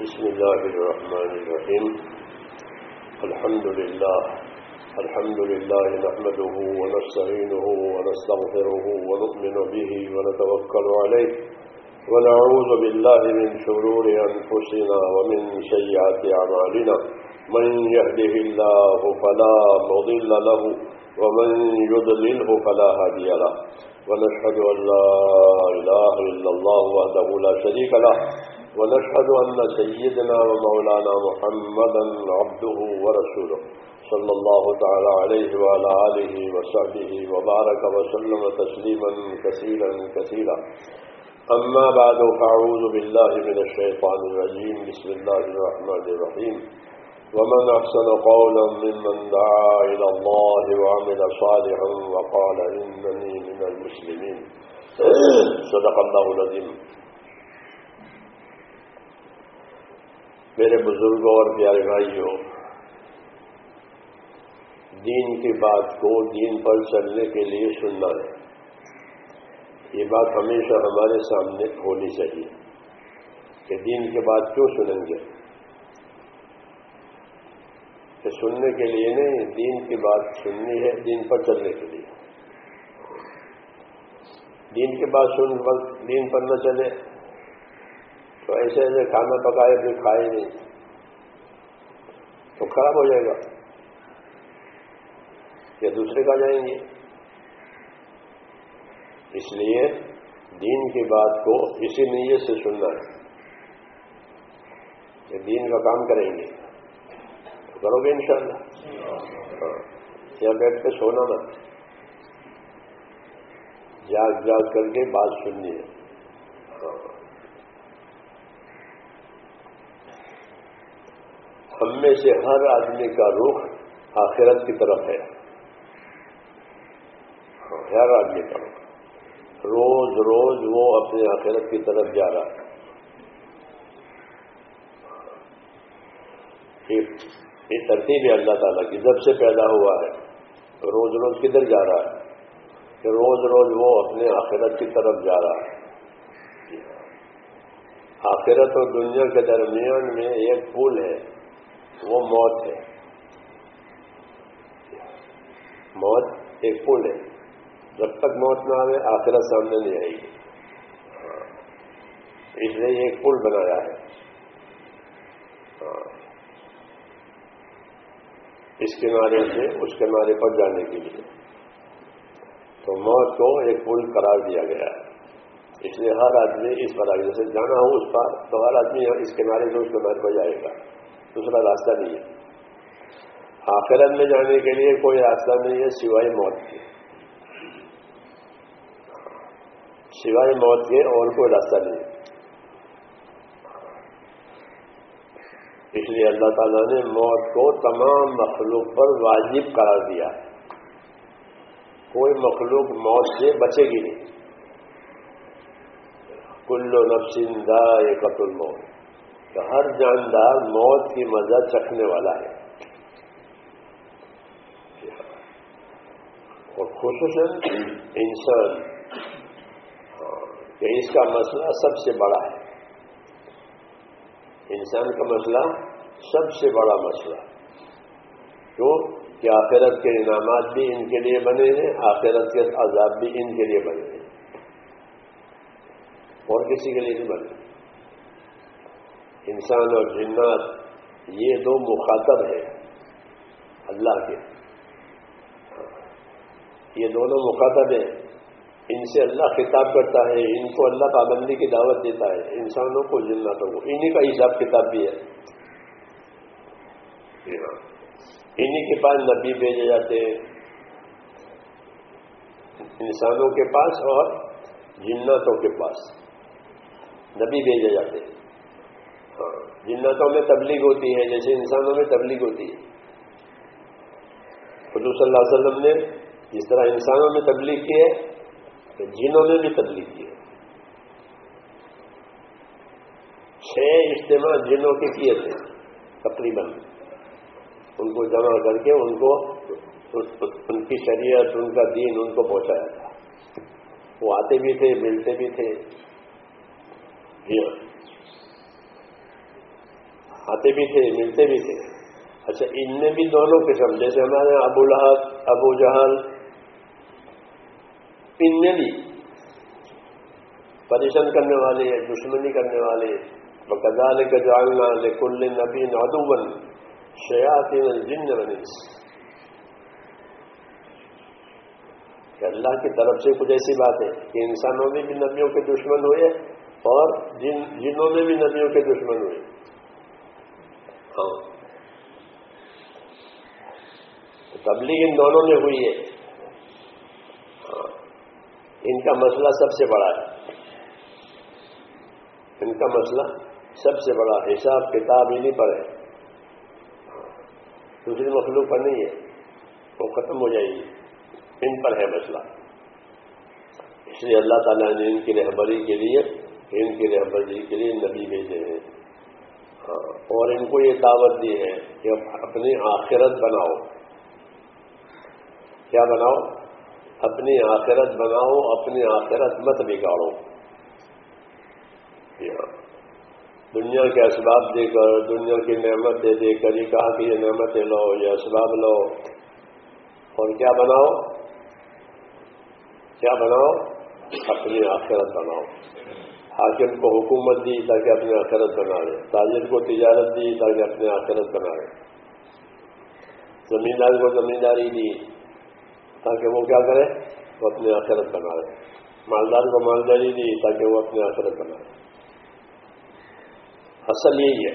بسم الله الرحمن الرحيم الحمد لله الحمد لله نحمده ونستعينه ونستغفره ونؤمن به ونتوكل عليه ونعوذ بالله من شرور أنفسنا ومن سيئات أعمالنا من يهده الله فلا مضل له ومن يضلله فلا هادي له ونشهد أن لا إله إلا الله وحده لا شريك له ونشهد أن سيدنا ومولانا محمدا عبده ورسوله صلى الله تعالى عليه وعلى آله وصحبه وبارك وسلم تسليما كثيرا كثيرا. أما بعد، فأعوذ بالله من الشيطان الرجيم. بسم الله الرحمن الرحيم. ومن أحسن قولا ممن دعا إلى الله وعمل صالحا وقال إنني من المسلمين. صدق الله العظيم. میرے بزرگوں اور پیارے بھائیوں دین کی بات کو دین پر چلنے کے لیے سننا ہے۔ یہ بات ہمیشہ ہمارے سامنے ہونی چاہیے کہ دین کے بعد کیوں سنیں گے؟ کہ سننے کے لیے نہیں، دین کی بات سننی ہے دین پر چلنے کے لیے۔ دین کے بعد سن، دین پر نہ چلے۔ تو ایسے ایسے کھانا پکائے، پھر کھائے نہیں۔ تو خراب ہو جائے گا۔ یا دوسرے کا جائیں گے؟ اس لیے دین کی بات کو اسی نیت سے سننا ہے۔ کہ دین کا کام کریں گے۔ تو کرو گے انشاءاللہ۔ ہاں۔ یا بیٹھ کے سونا نا جاگ جاگ کر کے بات سننی ہے۔ ہاں۔ ہم میں سے ہر آدمی کا رخ آخرت کی طرف ہے۔ ہاں، ہر آدمی کا روز روز وہ اپنے آخرت کی طرف جا رہا ہے۔ یہ ترتیب ہے اللہ تعالیٰ کی۔ جب سے پیدا ہوا ہے روز روز کدھر جا رہا ہے؟ کہ روز روز وہ اپنے آخرت کی طرف جا رہا ہے۔ آخرت اور دنیا کے درمیان میں ایک پل ہے وہ موت ہے۔ موت ایک پل ہے۔ جب تک موت نہ آئے آخرت سامنے نہیں آئے گی۔ اس لیے ایک پل بنایا ہے۔ اس کنارے سے، اس کنارے پر جانے کے لیے۔ تو موت کو ایک پل قرار دیا گیا ہے۔ اس لیے ہر آدمی اس پر آگے جیسے جانا ہو، اس پر تو ہر آدمی اس کنارے سے، اس کنارے پر جائے گا۔ دوسرا راستہ نہیں ہے۔ آخرت میں جانے کے لیے کوئی راستہ نہیں ہے سوائے موت کے۔ سوائے موت کے اور کوئی راستہ نہیں۔ اس لیے اللہ تعالیٰ نے موت کو تمام مخلوق پر واجب قرار دیا ہے۔ کوئی مخلوق موت سے بچے گی نہیں۔ کلو نفسندہ قتل موت کہ ہر جاندار موت کی مزہ چکھنے والا ہے۔ اور خصوصاً انسان کہ اس کا مسئلہ سب سے بڑا ہے۔ انسان کا مسئلہ سب سے بڑا مسئلہ۔ کیوں؟ کہ آخرت کے انعامات بھی ان کے لیے بنے ہیں، آخرت کے عذاب بھی ان کے لیے بنے ہیں۔ اور کسی کے لیے نہیں بنے۔ انسان اور جنات یہ دو مخاطب ہیں اللہ کے۔ یہ دونوں مخاطب ہیں۔ ان سے اللہ خطاب کرتا ہے، ان کو اللہ پابندی کی دعوت دیتا ہے، انسانوں کو جناتوں کو۔ انہی کا حساب کتاب بھی ہے۔ جی ہاں۔ انہی کے پاس نبی بھیجے جاتے ہیں۔ انسانوں کے پاس اور جناتوں کے پاس نبی بھیجے جاتے ہیں۔ ہاں۔ جناتوں میں تبلیغ ہوتی ہے، جیسے انسانوں میں تبلیغ ہوتی ہے۔ حضور صلی اللہ علیہ وسلم نے جس طرح انسانوں میں تبلیغ کی ہے کہ جنہوں نے بھی تبلیغ کی ہے چھ اجتماع جنوں کے کیے تھے، تقریباً۔ ان کو جمع کر کے ان کو ان کی شریعت، ان کا دین، ان کو پہنچایا تھا۔ وہ آتے بھی تھے، ملتے بھی تھے۔ جی ہاں۔ آتے بھی تھے، ملتے بھی تھے۔ اچھا ان میں بھی دونوں قسم، جیسے ہمارے ابو لہب، ابو جہل ان میں بھی پریشان کرنے والے دشمنی کرنے والے بکدال کا جالنا کل نبی نادوبن شیاتی جن بنس کہ اللہ کی طرف سے کچھ ایسی بات ہے کہ انسانوں میں بھی نبیوں کے دشمن ہوئے اور جن جنوں میں بھی نبیوں کے دشمن ہوئے۔ ہاں۔ تبلیغ ان دونوں میں ہوئی ہے۔ ہاں۔ ان کا مسئلہ سب سے بڑا ہے۔ ان کا مسئلہ سب سے بڑا حساب کتاب ہی نہیں پڑے دوسری مخلوق پر نہیں ہے۔ وہ ختم ہو جائے گی۔ ان پر ہے مسئلہ۔ اس لیے اللہ تعالیٰ نے ان کی رہبری کے لیے، ان کی رہبری کے لیے نبی بھیجے ہیں۔ ہاں اور ان کو یہ دعوت دی ہے کہ اپنی آخرت بناؤ۔ کیا بناؤ؟ اپنی آخرت بناؤ، اپنی آخرت مت بگاڑو۔ ہاں۔ دنیا کے اسباب دے کر، دنیا کی نعمت دے کر، یہ کہا کہ یہ نعمتیں لو، یہ اسباب لو۔ اور کیا بناؤ؟ کیا بناؤ؟ اپنی آخرت بناؤ۔ حاکم کو حکومت دی تاکہ اپنی آخرت بنا لے۔ تاجر کو تجارت دی تاکہ اپنی آخرت بنا لے۔ زمیندار کو زمینداری دی۔ تاکہ وہ کیا کرے؟ وہ اپنی آخرت بنا رہے مالدار کو مالداری دی تاکہ وہ اپنی آخرت بنا رہے اصل یہی ہے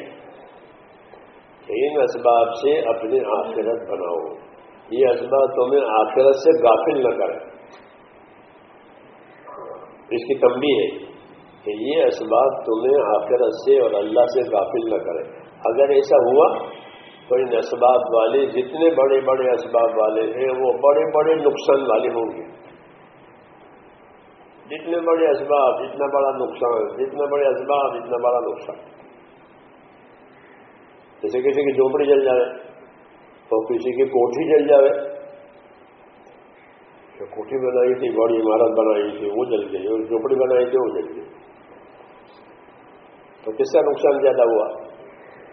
کہ ان اسباب سے اپنی آخرت بناؤ۔ یہ اسباب تمہیں آخرت سے غافل نہ کرے اس کی تمبی ہے کہ یہ اسباب تمہیں آخرت سے اور اللہ سے غافل نہ کرے اگر ایسا ہوا تو ان اسباب والے، جتنے بڑے بڑے اسباب والے ہیں، وہ بڑے بڑے نقصان والے ہوں گے۔ جتنے بڑے اسباب، جتنا بڑا نقصان جتنے بڑے اسباب اتنا بڑا نقصان۔ جیسے کسی کی جھوپڑی جل جائے، تو کسی کی کوٹھی جل جائے۔ جو کوٹھی بنائی تھی، بڑی عمارت بنائی تھی، وہ جل گئی، اور جھوپڑی بنائی تھی، وہ جل گئی۔ تو کس کا نقصان زیادہ ہوا؟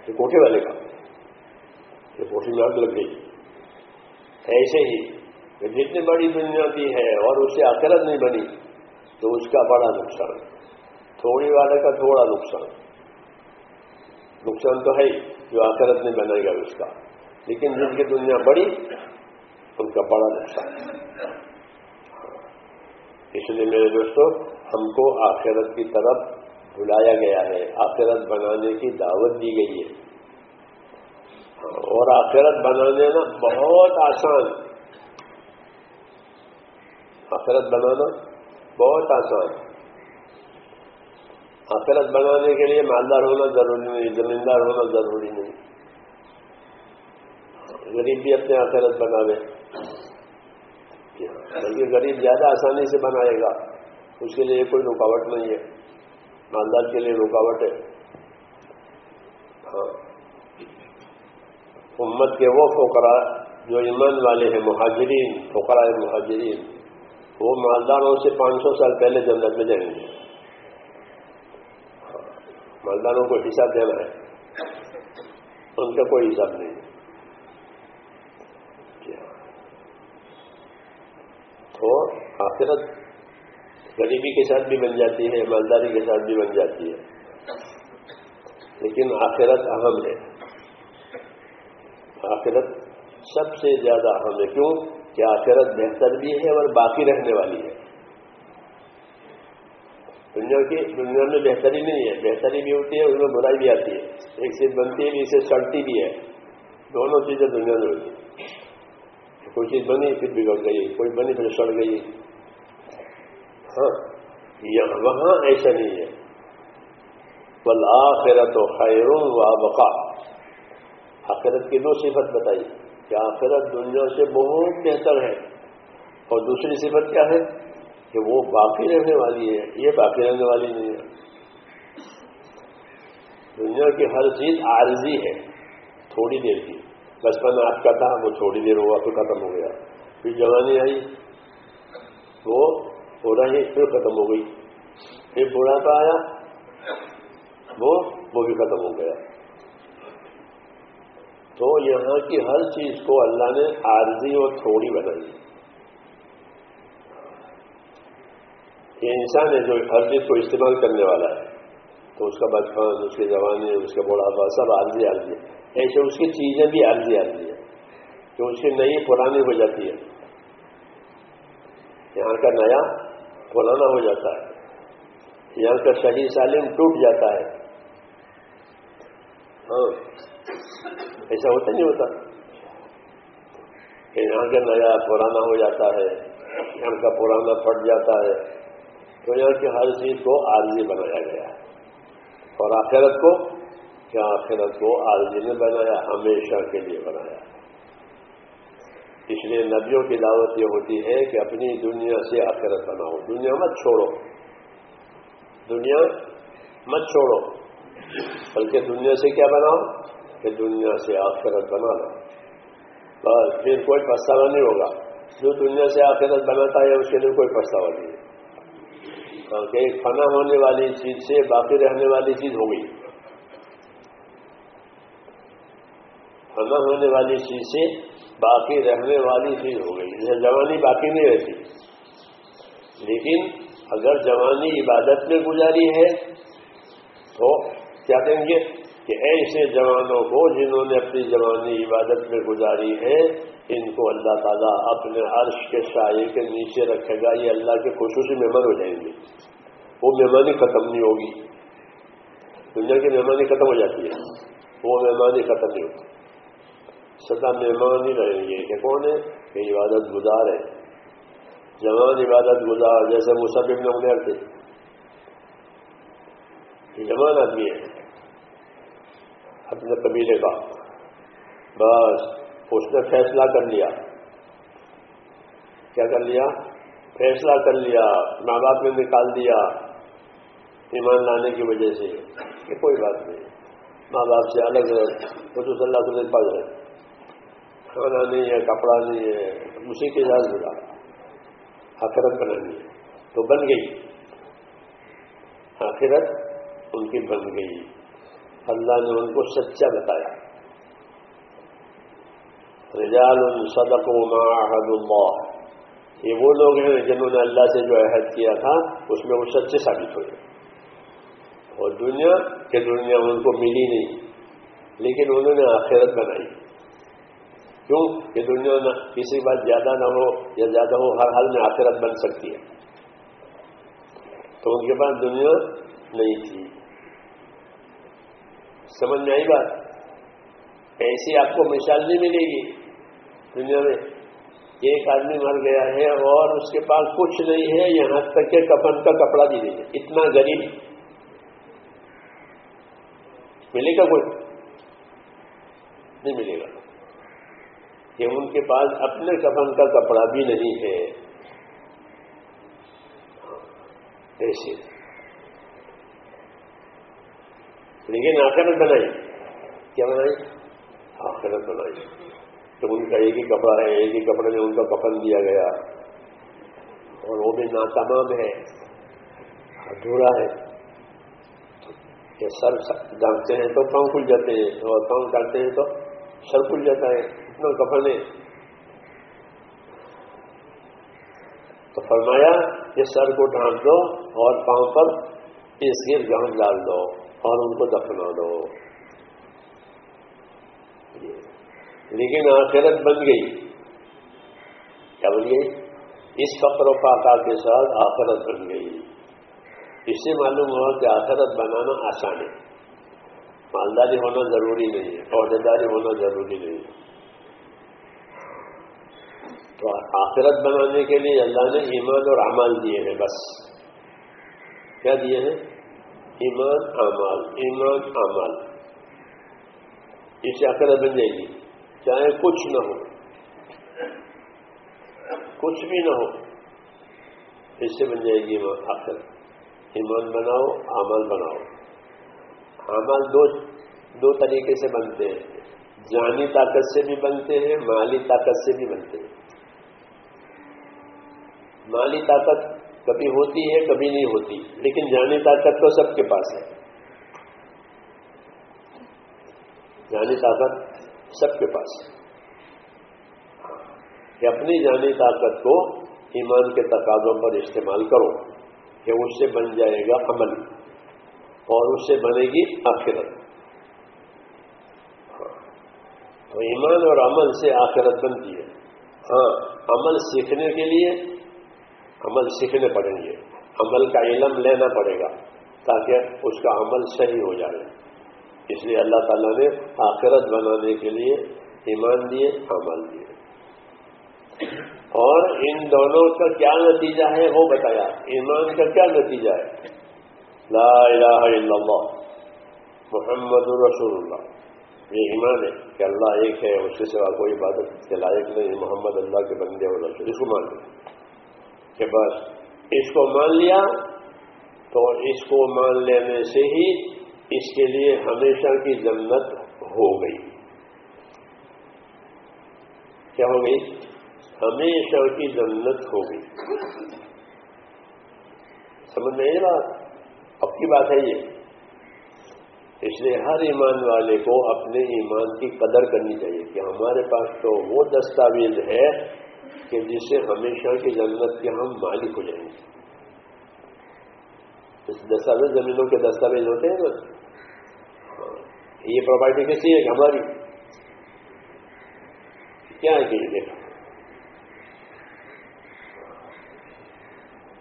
کہ کوٹھی والے کا۔ یہ میں آگ لگ گئی ایسے ہی کہ جتنی بڑی دنیا کی ہے اور اسے آخرت نہیں بنی، تو اس کا بڑا نقصان تھوڑی والے کا تھوڑا نقصان نقصان تو ہے جو آخرت نہیں بنے گا اس کا۔ لیکن جن کی دنیا بڑی، ان کا بڑا نقصان اس لیے میرے دوستوں ہم کو آخرت کی طرف بلایا گیا ہے۔ آخرت بنانے کی دعوت دی گئی ہے۔ اور آخرت بنانے نا بہت آسان۔ آخرت بنانا بہت آسان۔ آخرت بنانے کے لیے مالدار ہونا ضروری نہیں، زمیندار ہونا ضروری نہیں۔ غریب بھی اپنے آخرت بنا لے بلکہ غریب زیادہ آسانی سے بنائے گا۔ اس کے لیے کوئی رکاوٹ نہیں ہے۔ مالدار کے لیے رکاوٹ ہے۔ ہاں۔ امت کے وہ فوکرا جو ایمان والے ہیں، مہاجرین فوکرا مہاجرین، وہ مالداروں سے پانچ سو سال پہلے جنت میں جائیں گے۔ مالداروں کو حساب دینا ہے۔ ان کا کوئی حساب نہیں۔ تو آخرت غریبی کے ساتھ بھی بن جاتی ہے مالداری کے ساتھ بھی بن جاتی ہے۔ لیکن آخرت اہم ہے۔ آخرت سب سے زیادہ اہم ہے۔ کیوں؟ کہ آخرت بہتر بھی ہے اور باقی رہنے والی ہے۔ دنیا کی دنیا میں بہتری نہیں ہے۔ بہتری بھی ہوتی ہے، اس میں برائی بھی آتی ہے۔ ایک چیز بنتی ہے بھی اسے سڑتی بھی ہے۔ دونوں چیزیں دنیا میں ہوتی ہیں۔ کوئی چیز بنی، پھر بگڑ گئی۔ کوئی بنی، پھر سڑ گئی۔ ہاں وہاں ایسا نہیں ہے۔ بل آخرت و خیر و بقا آخرت کی دو صفت بتائی کہ آخرت دنیا سے بہت بہتر ہے اور دوسری صفت کیا ہے کہ وہ باقی رہنے والی ہے، یہ باقی رہنے والی نہیں ہے۔ دنیا کی ہر چیز عارضی ہے، تھوڑی دیر کی۔ بچپن آپ کا تھا، وہ تھوڑی دیر ہوا، پھر ختم ہو گیا۔ پھر جوانی آئی، وہ تھوڑا ہی، پھر ختم ہو گئی۔ پھر بڑھاپا آیا؟ وہ وہ بھی ختم ہو گیا۔ تو یہاں کی ہر چیز کو اللہ نے عارضی اور تھوڑی بنائی یہ انسان ہے جو ہر چیز کو استعمال کرنے والا ہے۔ تو اس کا بچپن اس کی جوانی اس کا بڑھاپا، سب عارضی عارضی۔ ہے ایسے اس کی چیزیں بھی عارضی عارضی ہے کہ اس کی نئی پرانی ہو جاتی ہے۔ یہاں کا نیا پرانا ہو جاتا ہے۔ یہاں کا صحیح سالم ٹوٹ جاتا ہے۔ ہاں۔ ایسا ہوتا نہیں ہوتا۔ کہ یہاں کا نیا پرانا ہو جاتا ہے، یہاں کا پرانا پھٹ جاتا ہے۔ تو یہاں کی ہر چیز کو عارضی بنایا گیا۔ اور آخرت کو، کیا آخرت کو عارضی نے بنایا؟ ہمیشہ کے لیے بنایا۔ اس لیے نبیوں کی دعوت یہ ہوتی ہے کہ اپنی دنیا سے آخرت بناؤ۔ دنیا مت چھوڑو۔ دنیا مت چھوڑو، بلکہ دنیا سے کیا بناؤ؟ کہ دنیا سے آخرت بنا لو بس، پھر کوئی پچھتاوا نہیں ہوگا۔ جو دنیا سے آخرت بناتا ہے، اس کے لیے کوئی پچھتاوا نہیں ہے۔ کہ ایک فنا ہونے والی چیز سے باقی رہنے والی چیز ہو گئی۔ فنا ہونے والی چیز سے باقی رہنے والی چیز ہو گئی۔ جیسے جوانی باقی نہیں رہتی۔ لیکن اگر جوانی عبادت میں گزاری ہے، تو کیا کہیں گے؟ کہ ایسے جوانوں کو جنہوں نے اپنی جوانی عبادت میں گزاری ہے، ان کو اللہ تعالیٰ اپنے عرش کے سائے کے نیچے رکھے گا، یہ اللہ کے خصوصی مہمان ہو جائیں گے۔ وہ مہمانی ختم نہیں ہوگی۔ دنیا کی مہمانی ختم ہو جاتی ہے۔ وہ مہمانی ختم نہیں ہوتی سدا مہمان ہی رہیں گے کہ کون ہے؟ کہ عبادت گزار ہے۔ جوان عبادت گزار، جیسے مصحف ابن عمر تھے۔ جوان آدمی ہے۔ اپنے قبیلے کا بس اس نے فیصلہ کر لیا۔ کیا کر لیا؟ فیصلہ کر لیا، ماں باپ نے نکال دیا ایمان لانے کی وجہ سے۔ کہ کوئی بات نہیں۔ ماں باپ سے الگ ہے تو اللہ کو پڑ رہے کھانا نہیں ہے، کپڑا نہیں ہے، اسی کے ساتھ ملا آخرت بنانی ہے۔ تو بن گئی۔ آخرت ان کی بن گئی۔ اللہ نے ان کو سچا بتایا۔ رجال صدق معاہد اللہ یہ وہ لوگ ہیں جنہوں نے اللہ سے جو عہد کیا تھا، اس میں وہ سچے ثابت ہوئے۔ اور دنیا کہ دنیا ان کو ملی نہیں، لیکن انہوں نے آخرت بنائی۔ کیوں؟ کہ دنیا نہ کسی بات زیادہ نہ ہو یا زیادہ ہو، ہر حال میں آخرت بن سکتی ہے۔ تو ان کے پاس دنیا نہیں تھی۔ سمجھ میں آئی بات؟ ایسی آپ کو مثال نہیں ملے گی دنیا میں۔ ایک آدمی مر گیا ہے اور اس کے پاس کچھ نہیں ہے، یہاں تک کہ کفن کا کپڑا بھی نہیں ہے۔ اتنا غریب۔ ملے گا کوئی؟ نہیں ملے گا۔ کہ ان کے پاس اپنے کفن کا کپڑا بھی نہیں ہے۔ ہاں، ایسے لیکن آخرت بنائی۔ کیا بنائی؟ آخرت بنائی۔ تو ان کا ایک ہی کپڑا ہے، ایک ہی کپڑے میں ان کا کفن دیا گیا۔ اور وہ بھی ناتمام ہے، ادھورا ہے۔ کہ سر جانتے ہیں تو پاؤں کھل جاتے ہیں، اور پاؤں ڈالتے ہیں تو سر کھل جاتا ہے۔ اتنا کفن ہے تو فرمایا کہ سر کو ڈھانپ دو اور پاؤں پر اس گر گانٹ ڈال دو۔ اور ان کو دفنا دو۔ جی۔ لیکن آخرت بن گئی۔ کیا بن گئی؟ اس فقر و پاکا کے ساتھ آخرت بن گئی۔ اس سے معلوم ہوا کہ آخرت بنانا آسان ہے۔ مالداری ہونا ضروری نہیں ہے عہدے داری ہونا ضروری نہیں ہے۔ تو آخرت بنانے کے لیے اللہ نے ایمان اور عمل دیے ہیں، بس۔ کیا دیے ہیں؟ ایمان امال ایمان امال اس سے بن جائے گی۔ چاہے کچھ نہ ہو۔ کچھ بھی نہ ہو۔ اس سے بن جائے گی آخر ایمان بناؤ عمل بناؤ۔ عمل دو دو طریقے سے بنتے ہیں۔ جانی طاقت سے بھی بنتے ہیں، مالی طاقت سے بھی بنتے ہیں۔ مالی طاقت کبھی ہوتی ہے، کبھی نہیں ہوتی۔ لیکن جانی طاقت تو سب کے پاس ہے۔ جانی طاقت سب کے پاس ہے۔ کہ اپنی جانی طاقت کو ایمان کے تقاضوں پر استعمال کرو کہ اس سے بن جائے گا عمل اور اس سے بنے گی آخرت۔ تو ایمان اور عمل سے آخرت بنتی ہے۔ ہاں عمل سیکھنے کے لیے عمل سیکھنے پڑیں گے۔ عمل کا علم لینا پڑے گا تاکہ اس کا عمل صحیح ہو جائے۔ اس لیے اللہ تعالیٰ نے آخرت بنانے کے لیے ایمان دیے، عمل دیے۔ اور ان دونوں کا کیا نتیجہ ہے وہ بتایا۔ ایمان کا کیا نتیجہ ہے؟ لا الہ الا اللہ، محمد رسول اللہ۔ یہ ایمان ہے کہ اللہ ایک ہے، اس کے سوا کوئی عبادت کے لائق نہیں، محمد اللہ کے بندے اور رسول۔ اس کو مان لیا کہ بس اس کو مان لیا، تو اس کو مان لینے سے ہی اس کے لیے ہمیشہ کی جنت ہو گئی۔ کیا ہو گئی؟ ہمیشہ کی جنت ہو گئی۔ سمجھ میں یہ بات؟ اب کی بات ہے یہ۔ اس لیے ہر ایمان والے کو اپنے ایمان کی قدر کرنی چاہیے کہ ہمارے پاس تو وہ دستاویز ہے کہ جس سے ہمیشہ کی جنت کے ہم مالک ہو جائیں گے۔ دستاویز زمینوں کے دستاویز ہوتے ہیں نا۔ ہاں، یہ پراپرٹی کیسی ہے؟ ہماری۔ کیا ہے کہ دیکھا؟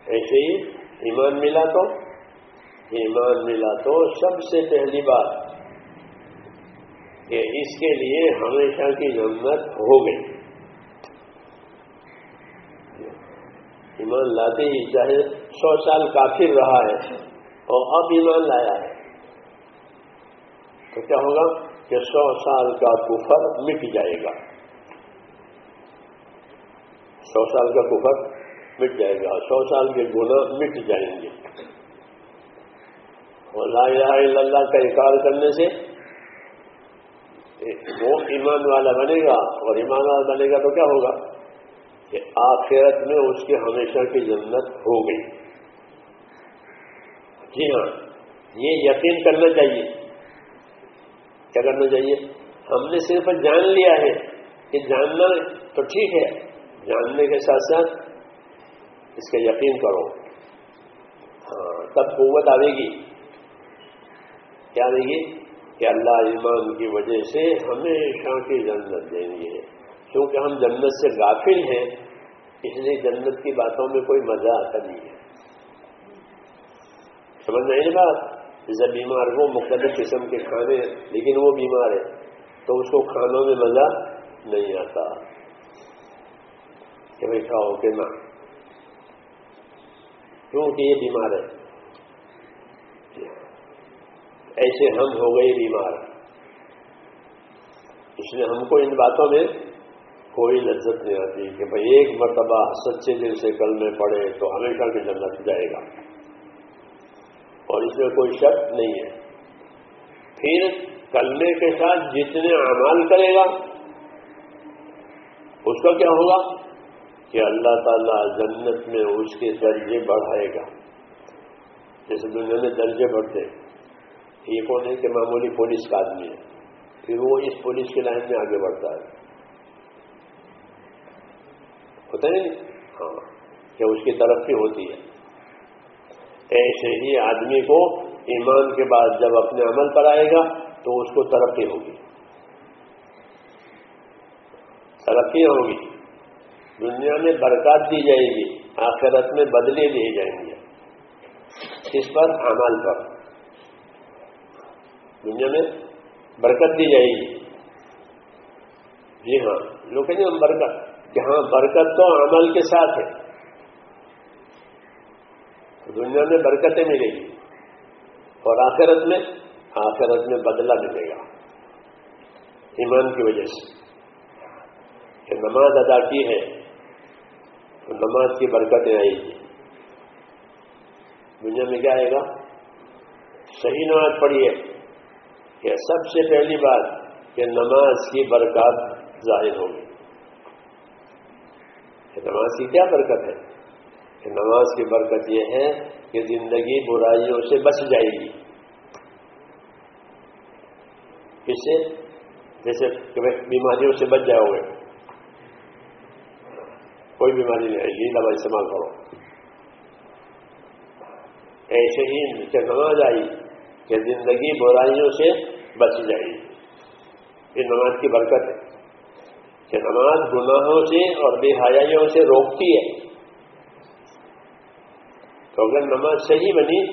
ایسے ہی ایمان ملا تو ایمان ملا تو سب سے پہلی بات کہ اس کے لیے ہمیشہ کی ضرورت ہو گئی۔ ایمان لاتے ہی چاہے سو سال کافر رہا ہے اور اب ایمان لایا ہے۔ تو کیا ہوگا کہ سو سال کا کفر مٹ جائے گا۔ سو سال کا کفر مٹ جائے گا۔ سو سال کے گناہ مٹ جائیں گے۔ اور لا الہ الا اللہ کا اقرار کرنے سے وہ ایمان والا بنے گا اور ایمان والا بنے گا تو کیا ہوگا؟ آخرت میں اس کے ہمیشہ کی جنت ہو گئی۔ جی ہاں یہ یقین کرنا چاہیے۔ کیا کرنا چاہیے؟ ہم نے صرف جان لیا ہے کہ جاننا تو ٹھیک ہے، جاننے کے ساتھ ساتھ اس کا یقین کرو۔ ہاں تب قوت آئے گی۔ کیا آئے گی؟ کہ اللہ ایمان کی وجہ سے ہمیشہ کی جنت دیں گے۔ کیونکہ ہم جنت سے غافل ہیں اس لیے جنت کی باتوں میں کوئی مزہ آتا نہیں ہے۔ سمجھ میں بات؟ جیسے بیمار وہ مختلف قسم کے کھانے لیکن وہ بیمار ہے، تو اس کو کھانوں میں مزہ نہیں آتا۔ کہ بھائی کھاؤ، کہ نہ۔ کیونکہ یہ بیمار ہے۔ ایسے ہم ہو گئے بیمار۔ اس لیے ہم کو ان باتوں میں کوئی لذت نہیں آتی کہ بھائی ایک مرتبہ سچے دل سے کل میں پڑے تو ہمیشہ کی جنت جائے گا۔ اور اس میں کوئی شک نہیں ہے۔ پھر کلمے کے ساتھ جتنے اعمال کرے گا، اس کا کیا ہوگا؟ کہ اللہ تعالیٰ جنت میں اس کے درجے بڑھائے گا۔ جیسے دنیا میں درجے بڑھتے یہ کون ہے کہ معمولی پولیس کا آدمی ہے، پھر وہ اس پولیس کی لائن میں آگے بڑھتا ہے۔ ہوتا ہے ہاں۔ کہ اس کی ترقی ہوتی ہے۔ ایسے ہی آدمی کو ایمان کے بعد جب اپنے عمل پر آئے گا تو اس کو ترقی ہوگی۔ ترقی ہوگی۔ دنیا میں برکات دی جائے گی، آخرت میں بدلے دیے جائیں گے۔ اس پر عمل پر دنیا میں برکت دی جائے گی۔ جی ہاں۔ لوگ کہیں ہم برکت جہاں برکت تو عمل کے ساتھ ہے۔ دنیا میں برکتیں ملے گی اور آخرت میں آخرت میں بدلہ ملے گا۔ ایمان کی وجہ سے کہ نماز ادا کی ہے تو نماز کی برکتیں آئے گی۔ دنیا میں کیا آئے گا؟ صحیح نماز پڑھی ہے کہ سب سے پہلی بات کہ نماز کی برکات ظاہر ہوگی نماز کی کیا برکت ہے؟ کہ نماز کی برکت یہ ہے کہ زندگی برائیوں سے بچ جائے گی۔ کس سے جیسے بیماریوں سے بچ جاؤ گے کوئی بیماری نہیں آئے گی، دوا استعمال کرو۔ ایسے ہی کہ نماز آئی کہ زندگی برائیوں سے بچ جائے گی۔ یہ نماز کی برکت ہے۔ کہ نماز گناہوں سے اور بے حیائیوں سے روکتی ہے۔ تو اگر نماز صحیح بنی،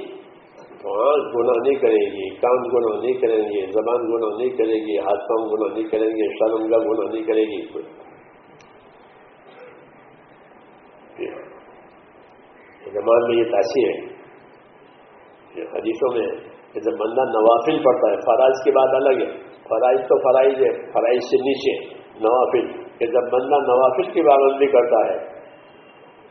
تو آنکھ گناہ نہیں کرے گی کام گناہ نہیں کریں گے، زبان گناہ نہیں کرے گی ہاتھ پاؤں گناہ نہیں کریں گے شرمگا گناہ نہیں کرے گی نماز میں یہ تاثیر ہے حدیثوں میں کہ جب بندہ نوافل پڑتا ہے، فرائض کی بات الگ ہے۔ فرائض تو فرائض ہے، فرائض سے نیچے نوافل، کہ جب بندہ نوافل کی پابندی کرتا ہے،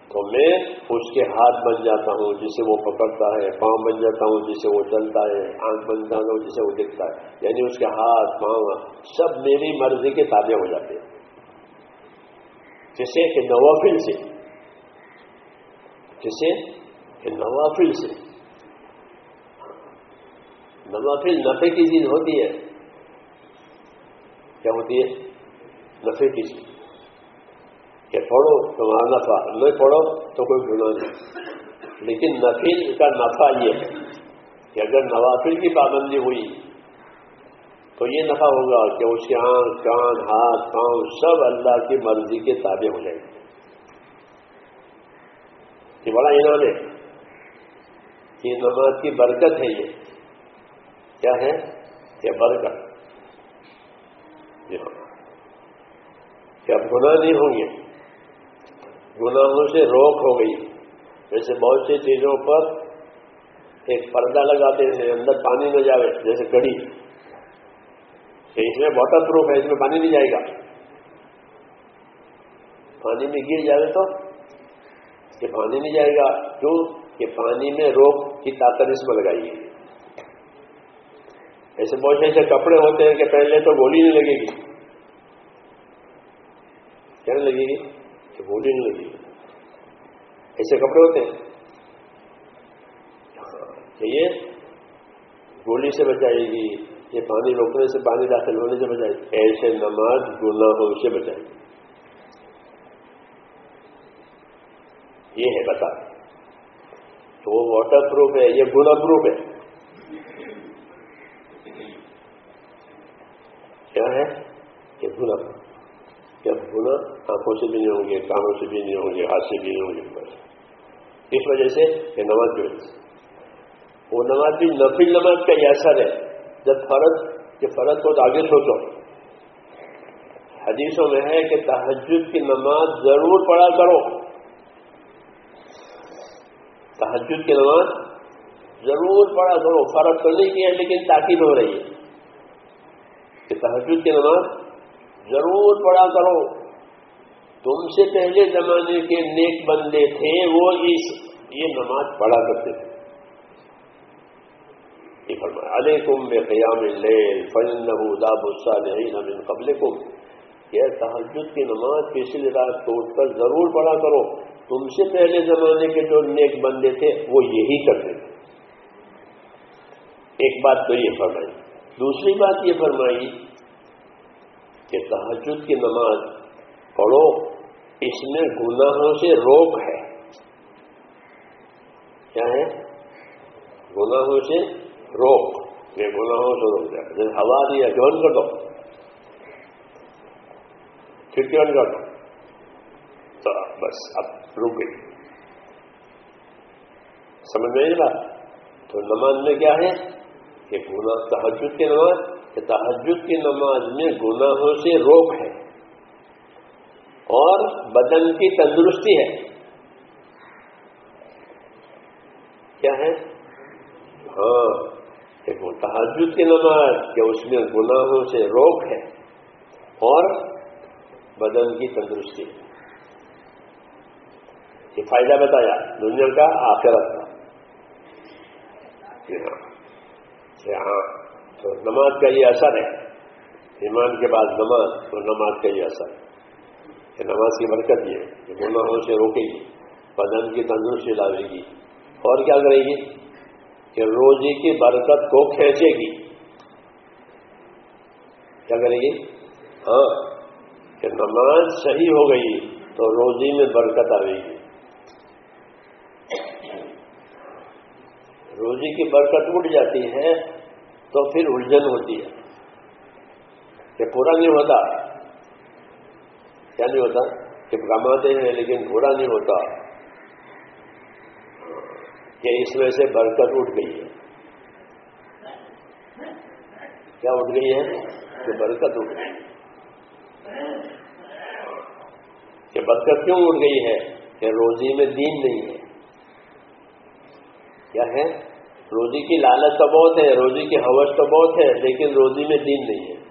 تو میں اس کے ہاتھ بن جاتا ہوں، جسے وہ پکڑتا ہے، پاؤں بن جاتا ہوں، جسے وہ چلتا ہے، آنکھ بن جاتا ہوں، جسے وہ دکھتا ہے۔ یعنی اس کے ہاتھ، پاؤں، سب میری مرضی کے تابع ہو جاتے ہیں۔ جسے کہ نوافل سے۔ جسے کہ نوافل سے۔ نوافل نفے کی چیز ہوتی ہے۔ کیا ہوتی ہے؟ نفے کی چیز کہ پڑھو تمہارا نفع نہیں پڑھو تو کوئی گناہ نہیں۔ لیکن نفیل کا نفع یہ ہے کہ اگر نوافل کی پابندی ہوئی، تو یہ نفع ہوگا کہ اس کے آنکھ کان، ہاتھ، پاؤں، سب اللہ کی مرضی کے تابع ہو جائیں۔ گے یہ بڑا انعام ہے۔ یہ نماز کی برکت ہے یہ۔ کیا ہے؟ یہ برکت۔ جی ہاں کہ اب گناہ نہیں ہوں گے۔ گناہوں سے روک ہو گئی۔ جیسے بہت سی چیزوں پر ایک پردہ لگاتے ہیں، اندر پانی نہ جائے جیسے کڑی کہ اس میں واٹر پروف ہے، اس میں پانی نہیں جائے گا۔ پانی میں گر جائے تو کہ پانی نہیں جائے گا۔ کیوں؟ کہ پانی میں روک کی طاقت اس میں لگائی گئی۔ ایسے بہت سے ایسے کپڑے ہوتے ہیں کہ پہلے تو گولی نہیں لگے گی۔ کیا نہیں لگے گی کہ گولی نہیں لگے گی ایسے کپڑے ہوتے ہیں۔ کہ یہ گولی سے بچائے گی، یہ پانی روکنے سے پانی داخل ہونے سے بچائے گی۔ ایسے نماز گناہوں سے بچائے گی۔ یہ ہے بتا۔ تو وہ واٹر پروف ہے، یہ گنا پروف ہے۔ کیا ہے؟ کہ گنا پروف کیا گنا آنکھوں سے بھی نہیں ہوں گے، کانوں سے بھی نہیں ہوں گے، ہاتھ سے بھی نہیں ہوں گے، بس۔ اس وجہ سے یہ نماز کی وجہ سے وہ نماز بھی نفل نماز کا یہ اثر ہے۔ جب فرض، کہ فرض کو آگے سوچو حدیثوں میں ہے کہ تحجد کی نماز ضرور پڑھا کرو۔ تحجد کی نماز ضرور پڑھا کرو۔ فرق تو نہیں کیا، لیکن تاکید ہو رہی ہے کہ تحجد کی نماز ضرور پڑھا کرو۔ تم سے پہلے زمانے کے نیک بندے تھے، وہ اس یہ نماز پڑھا کرتے تھے۔ علیکم بے قیام من قبلکم۔ یہ تحجد کی نماز پچھلی رات کو اٹھ کر ضرور پڑھا کرو۔ تم سے پہلے زمانے کے جو نیک بندے تھے، وہ یہی کرتے تھے۔ ایک بات تو یہ فرمائی۔ دوسری بات یہ فرمائی کہ تحجد کی نماز پڑھو، اس میں گناہوں سے روک ہے۔ کیا ہے؟ گناہوں سے روک۔ یہ گناہوں سے روک جائے۔ جیسے ہوا دیا جو کر دو۔ کھڑکی کر دو۔ تو بس، اب رک گئی۔ سمجھ میں بات؟ تو نماز میں کیا ہے؟ کہ گناہ تحجد کی نماز کہ تحجد کی نماز میں گناہوں سے روک ہے اور بدن کی تندرستی ہے۔ کیا ہے؟ ہاں ایک تحجد کی نماز کہ اس میں گناہوں سے روک ہے اور بدن کی تندرستی ہے۔ یہ فائدہ بتایا دنیا کا، آخرت کا۔ ہاں۔, ہاں۔ تو نماز کا یہ اثر ہے۔ ایمان کے بعد نماز تو نماز کا یہ اثر ہے۔ کہ نماز کی برکت یہ کہ گناہوں سے روکے گی، بدن کی تندرستی لاوے گی۔ اور کیا کرے گی؟ کہ روزی کی برکت کو کھینچے گی۔ کیا کرے گی؟ ہاں کہ نماز صحیح ہو گئی تو روزی میں برکت آئے گی۔ روزی کی برکت اٹھ جاتی ہے تو پھر الجھن ہوتی ہے۔ کہ پورا نہیں ہوتا، کیا نہیں ہوتا؟ کہ کماتے ہیں لیکن پورا نہیں ہوتا۔ کہ اس میں سے برکت اٹھ گئی ہے۔ کیا اٹھ گئی ہے؟ کہ برکت اٹھ گئی۔ کہ برکت کیوں اٹھ گئی ہے؟ کہ روزی میں دین نہیں ہے۔ کیا ہے؟ روزی کی لالچ تو بہت ہے، روزی کی حوث تو بہت ہے، لیکن روزی میں دین نہیں ہے۔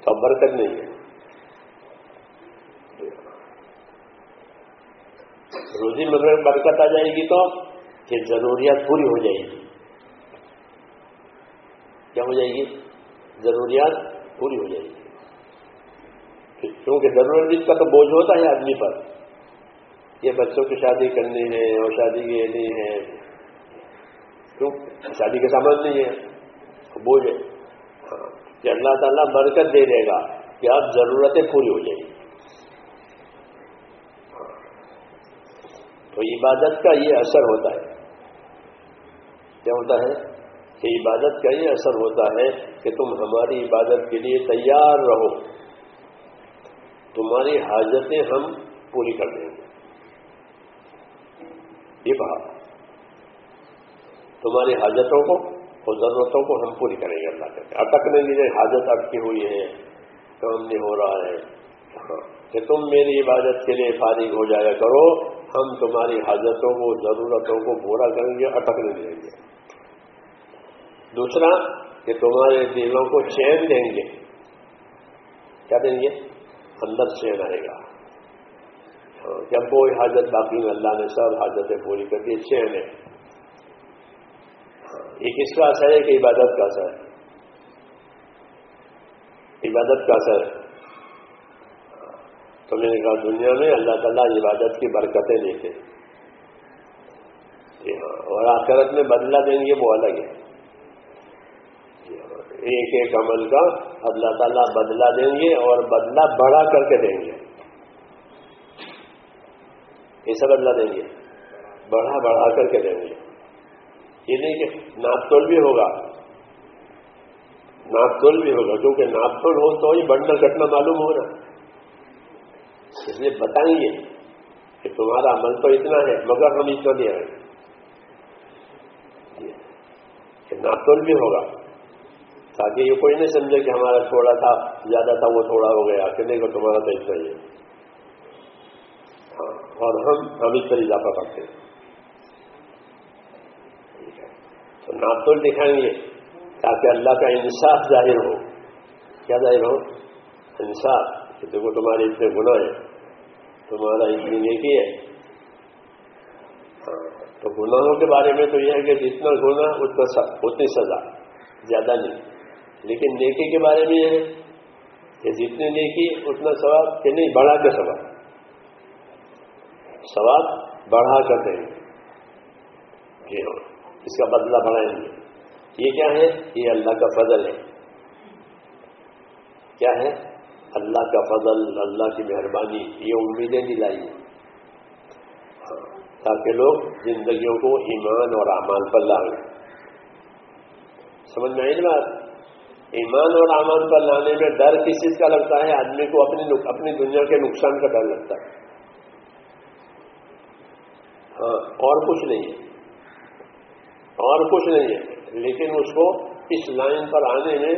تو برکت نہیں ہے۔ روزی میں برکت آ جائے گی تو کہ ضروریات پوری ہو جائے گی۔ کیا ہو جائے گی؟ ضروریات پوری ہو جائے گی۔ کیونکہ ضرورت کا تو بوجھ ہوتا ہے آدمی پر۔ یہ بچوں کی شادی کرنی ہے اور شادی کی ہے۔ کیوں؟ شادی کے سامان نہیں ہے۔ بوجھ ہے۔ ہاں کہ اللہ تعالیٰ برکت دے دے گا کہ اب ضرورتیں پوری ہو جائیں۔ گی تو عبادت کا یہ اثر ہوتا ہے۔ کیا ہوتا ہے؟ کہ عبادت کا یہ اثر ہوتا ہے کہ تم ہماری عبادت کے لیے تیار رہو۔ تمہاری حاجتیں ہم پوری کر دیں گے۔ یہ کہا۔ تمہاری حاجتوں کو اور ضرورتوں کو ہم پوری کریں گے اللہ کے اٹک نہیں لیجیے حاجت اٹکی ہوئی ہے کام نہیں ہو رہا ہے۔ ہاں، کہ تم میری عبادت کے لیے فارغ ہو جایا کرو ہم تمہاری حاجتوں کو ضرورتوں کو پورا کریں گے اٹک نہیں دیں گے۔ دوسرا کہ تمہارے دلوں کو چین دیں گے۔ کیا دیں گے؟ اندر چین آئے گا۔ جب کوئی حاجت باقی میں اللہ نے سب حاجتیں پوری کر دی چین ہے ہاں، یہ کس کا اثر ہے کہ عبادت کا اثر ہے۔ عبادت کا اثر ہے۔ تو میں نے کہا دنیا میں اللہ تعالیٰ عبادت کی برکتیں دیتے جی ہاں، اور آخرت میں بدلہ دیں گے وہ الگ ہے۔ جی ہاں، ایک ایک عمل کا اللہ تعالیٰ بدلہ دیں گے اور بدلہ بڑھا کر کے دیں گے۔ ایسا بدلہ دیں گے۔ بڑھا بڑھا کر کے دیں گے۔ یہ نہیں کہ ناپ تول بھی ہوگا۔ ناپ تول بھی ہوگا، کیونکہ ناپ تول ہو تو ہی بڑھنا گھٹنا معلوم ہوگا اس لیے بتائیں گے کہ تمہارا عمل تو اتنا ہے، مگر ہم اتنا دے آئے۔ کہ ناپتول بھی ہوگا۔ تاکہ یہ کوئی نہیں سمجھے کہ ہمارا تھوڑا تھا، زیادہ تھا، وہ تھوڑا ہو گیا کہ نہیں تمہارا تو اتنا ہی ہے۔ اور ہم ہم پر اضافہ کرتے ہیں۔ تو ناپتول دکھائیں گے تاکہ اللہ کا انصاف ظاہر ہو۔ کیا ظاہر ہو؟ انصاف۔ کہ دیکھو تمہارے اتنے گناہ ہیں۔ تمہارا اتنی نیکی ہے۔ ہاں، تو گناہوں کے بارے میں تو یہ ہے کہ جتنا گنا اتنی سزا۔ زیادہ نہیں۔ لیکن نیکی کے بارے میں یہ ہے کہ جتنی نیکی، اتنا ثواب، کہ نہیں بڑھا کے ثواب؟ ثواب بڑھا کر دیں۔ گے جی ہاں اس کا بدلہ بڑھائیں گے۔ یہ کیا ہے؟ یہ اللہ کا فضل ہے۔ کیا ہے؟ اللہ کا فضل، اللہ کی مہربانی، یہ امیدیں دلائی ہاں تاکہ لوگ زندگیوں کو ایمان اور اعمال پر لائیں۔ سمجھ میں آئی بات؟ ایمان اور امان پر لانے میں ڈر کس چیز کا لگتا ہے؟ آدمی کو اپنی اپنی دنیا کے نقصان کا ڈر لگتا ہے۔ ہاں، اور کچھ نہیں ہے، اور کچھ نہیں ہے۔ لیکن اس کو اس لائن پر آنے میں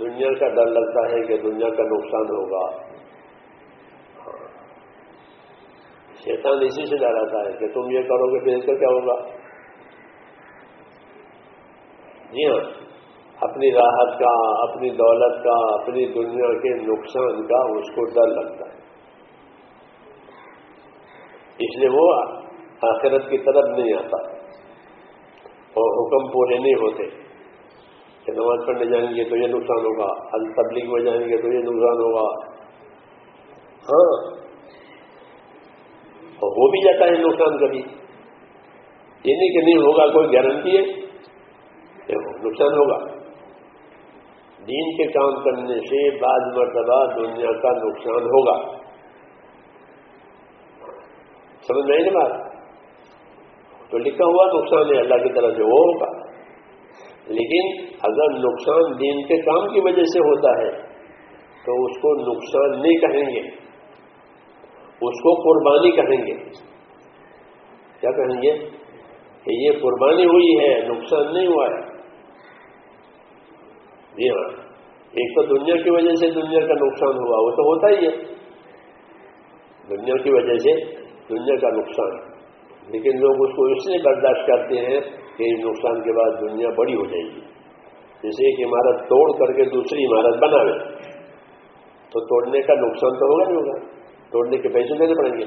دنیا کا ڈر لگتا ہے کہ دنیا کا نقصان ہوگا۔ ہاں۔ شیطان اسی سے ڈراتا ہے کہ تم یہ کرو گے تو اس کا کیا ہوگا؟ جی ہاں اپنی راحت کا، اپنی دولت کا، اپنی دنیا کے نقصان کا اس کو ڈر لگتا ہے۔ اس لیے وہ آخرت کی طرف نہیں آتا اور حکم پورے نہیں ہوتے۔ کہ نماز پڑھنے جائیں گے تو یہ نقصان ہوگا تبلیغ میں جائیں گے تو یہ نقصان ہوگا۔ ہاں۔ اور ہو بھی جاتا ہے نقصان کبھی۔ یہ نہیں کہ نہیں ہوگا، کوئی گارنٹی ہے؟ نقصان ہوگا۔ دین کے کام کرنے سے بعض مرتبہ دنیا کا نقصان ہوگا۔ سمجھ نہیں نا بات؟ تو لکھا ہوا نقصان ہے، اللہ کی طرف سے وہ ہوگا۔ لیکن اگر نقصان دین کے کام کی وجہ سے ہوتا ہے، تو اس کو نقصان نہیں کہیں گے۔ اس کو قربانی کہیں گے۔ کیا کہیں گے؟ کہ یہ قربانی ہوئی ہے، نقصان نہیں ہوا ہے۔ جی ہاں۔ ایک تو دنیا کی وجہ سے دنیا کا نقصان ہوا، وہ تو ہوتا ہی ہے۔ دنیا کی وجہ سے دنیا کا نقصان۔ لیکن لوگ اس کو اس لیے برداشت کرتے ہیں کہ اس نقصان کے بعد دنیا بڑی ہو جائے گی۔ جیسے ایک عمارت توڑ کر کے دوسری عمارت بناوے تو توڑنے کا نقصان تو ہوگا نہیں ہوگا؟ توڑنے کے پیسے دینے پڑیں گے۔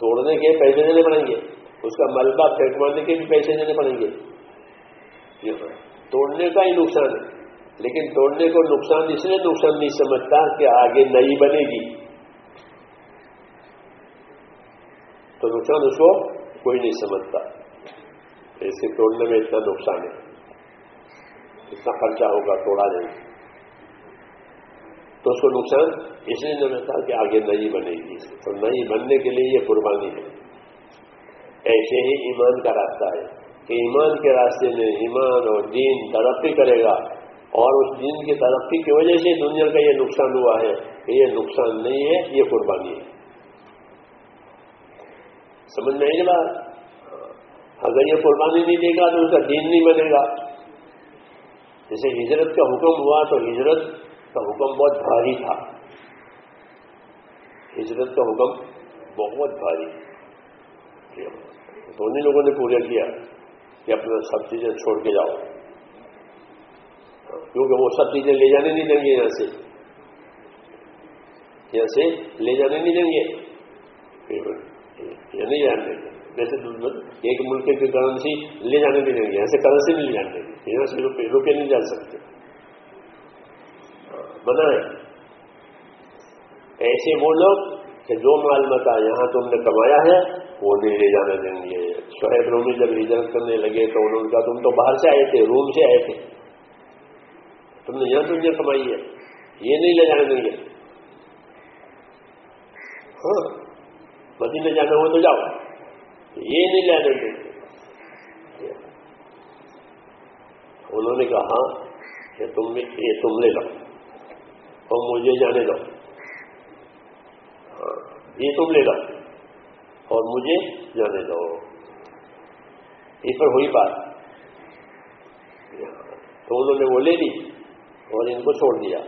توڑنے کے پیسے دینے پڑیں گے۔ اس کا ملبہ پھینکوانے کے بھی پیسے دینے پڑیں گے۔ توڑنے کا ہی نقصان ہے۔ لیکن توڑنے کو نقصان اس لیے نقصان نہیں سمجھتا کہ آگے نئی بنے گی۔ تو نقصان اس کو کوئی نہیں سمجھتا۔ اسے توڑنے میں اتنا نقصان ہے۔ اتنا خرچہ ہوگا، توڑا جائے تو اس کو نقصان اس لیے سمجھتا کہ آگے نئی بنے گی۔ تو نئی بننے کے لیے یہ قربانی ہے۔ ایسے ہی ایمان کا راستہ ہے کہ ایمان کے راستے میں ایمان اور دین ترقی کرے گا اور اس دین کی ترقی کی وجہ سے دنیا کا یہ نقصان ہوا ہے کہ یہ نقصان نہیں ہے، یہ قربانی ہے۔ سمجھ میں آئی بات اگر یہ قربانی نہیں دے گا تو اس کا دین نہیں بنے گا۔ جیسے ہجرت کا حکم ہوا تو ہجرت کا حکم بہت بھاری تھا۔ ہجرت کا حکم بہت بھاری دونوں لوگوں نے پورا کیا کہ اپنا سب چیزیں چھوڑ کے جاؤ۔ کیونکہ وہ سب چیزیں لے جانے نہیں دیں گے یہاں سے۔ یہاں سے لے جانے نہیں دیں گے۔ یہ نہیں جانے دیں جیسے ایک ملک کی کرنسی لے جانے بھی نہیں یہاں سے کرنسی نہیں لے جانے دیں گے یہاں سے روپے روپے نہیں جان سکتے۔ بنا ہے ایسے وہ لوگ کہ جو مال متا یہاں تم نے کمایا ہے، وہ نہیں لے جانے دیں گے۔ شہید رومی جب ہجرت کرنے لگے تو انہوں نے کہا، تم تو باہر سے آئے تھے، روم سے آئے تھے۔ تم نے یہاں دنیا کمائی ہے، یہ نہیں لے جانے دیں گے۔ ہاں۔ مدینے جانا ہو تو جاؤ۔ یہ نہیں لے دیں گے انہوں نے کہا ہاں کہ تم ہاں، یہ تم لے لو اور مجھے جانے دو۔ یہ تم لے لو اور مجھے جانے دو۔ اس پر ہوئی بات۔ تو انہوں نے وہ لے لی اور ان کو چھوڑ دیا۔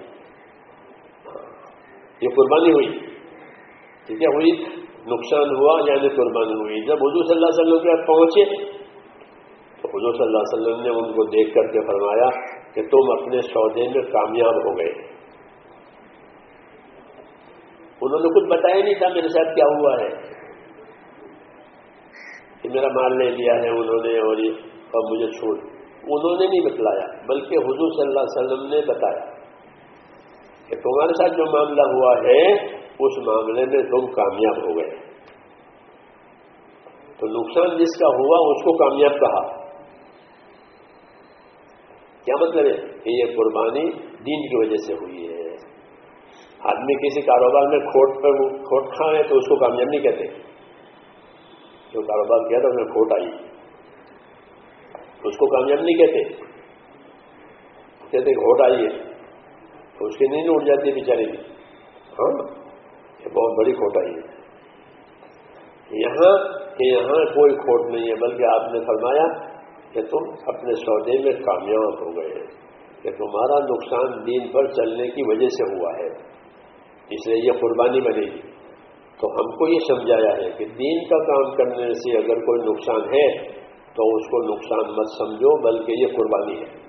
ہاں، یہ قربانی ہوئی۔ ٹھیک ہے، ہوئی۔ نقصان ہوا یعنی قربانی ہوئی۔ جب حضور صلی اللہ علیہ وسلم کے پہنچے، تو حضور صلی اللہ علیہ وسلم نے ان کو دیکھ کر کے فرمایا کہ تم اپنے سودے میں کامیاب ہو گئے۔ انہوں نے کچھ بتایا نہیں تھا میرے ساتھ کیا ہوا ہے۔ کہ میرا مال لے لیا ہے انہوں نے اور یہ اور مجھے چھوڑ۔ انہوں نے نہیں بتلایا، بلکہ حضور صلی اللہ علیہ وسلم نے بتایا کہ تمہارے ساتھ جو معاملہ ہوا ہے اس معاملے میں تم کامیاب ہو گئے۔ تو نقصان جس کا ہوا اس کو کامیاب کہا۔ کیا مطلب ہے؟ کہ یہ قربانی دین کی وجہ سے ہوئی ہے۔ آدمی کسی کاروبار میں کھوٹ پر کھوٹ کھائے تو اس کو کامیاب نہیں کہتے۔ جو کاروبار کیا تھا اس میں کھوٹ آئی۔ اس کو کامیاب نہیں کہتے۔ کہتے کھوٹ آئی ہے۔ تو اس کی نیند اٹھ جاتی ہے بیچارے کی۔ ہاں۔ یہ بہت بڑی کھوٹ آئی ہے۔ یہاں کہ یہاں کوئی کھوٹ نہیں ہے، بلکہ آپ نے فرمایا کہ تم اپنے سودے میں کامیاب ہو گئے، کہ تمہارا نقصان دین پر چلنے کی وجہ سے ہوا ہے۔ اس لیے یہ قربانی بنے گی۔ تو ہم کو یہ سمجھایا ہے کہ دین کا کام کرنے سے اگر کوئی نقصان ہے، تو اس کو نقصان مت سمجھو، بلکہ یہ قربانی ہے۔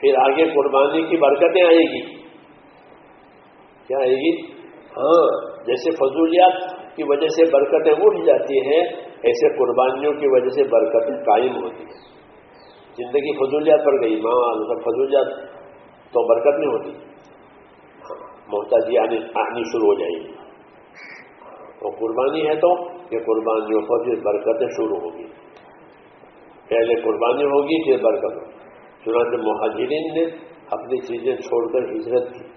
پھر آگے قربانی کی برکتیں آئے گی۔ کیا آئے گی؟ ہاں جیسے فضولیات کی وجہ سے برکتیں اٹھ جاتی ہیں ایسے قربانیوں کی وجہ سے برکتیں قائم ہوتی ہیں۔ زندگی فضولیات پڑ گئی ماں سب فضولیات تو برکت نہیں ہوتی۔ ہاں، محتاجی آنی آنی شروع ہو جائے گی۔ تو قربانی ہے تو یہ قربانیوں پر پھر برکتیں شروع ہوگی۔ پہلے قربانی ہوگی پھر برکت ہوگی۔ چنانچہ مہاجرین نے اپنی چیزیں چھوڑ کر ہجرت کی۔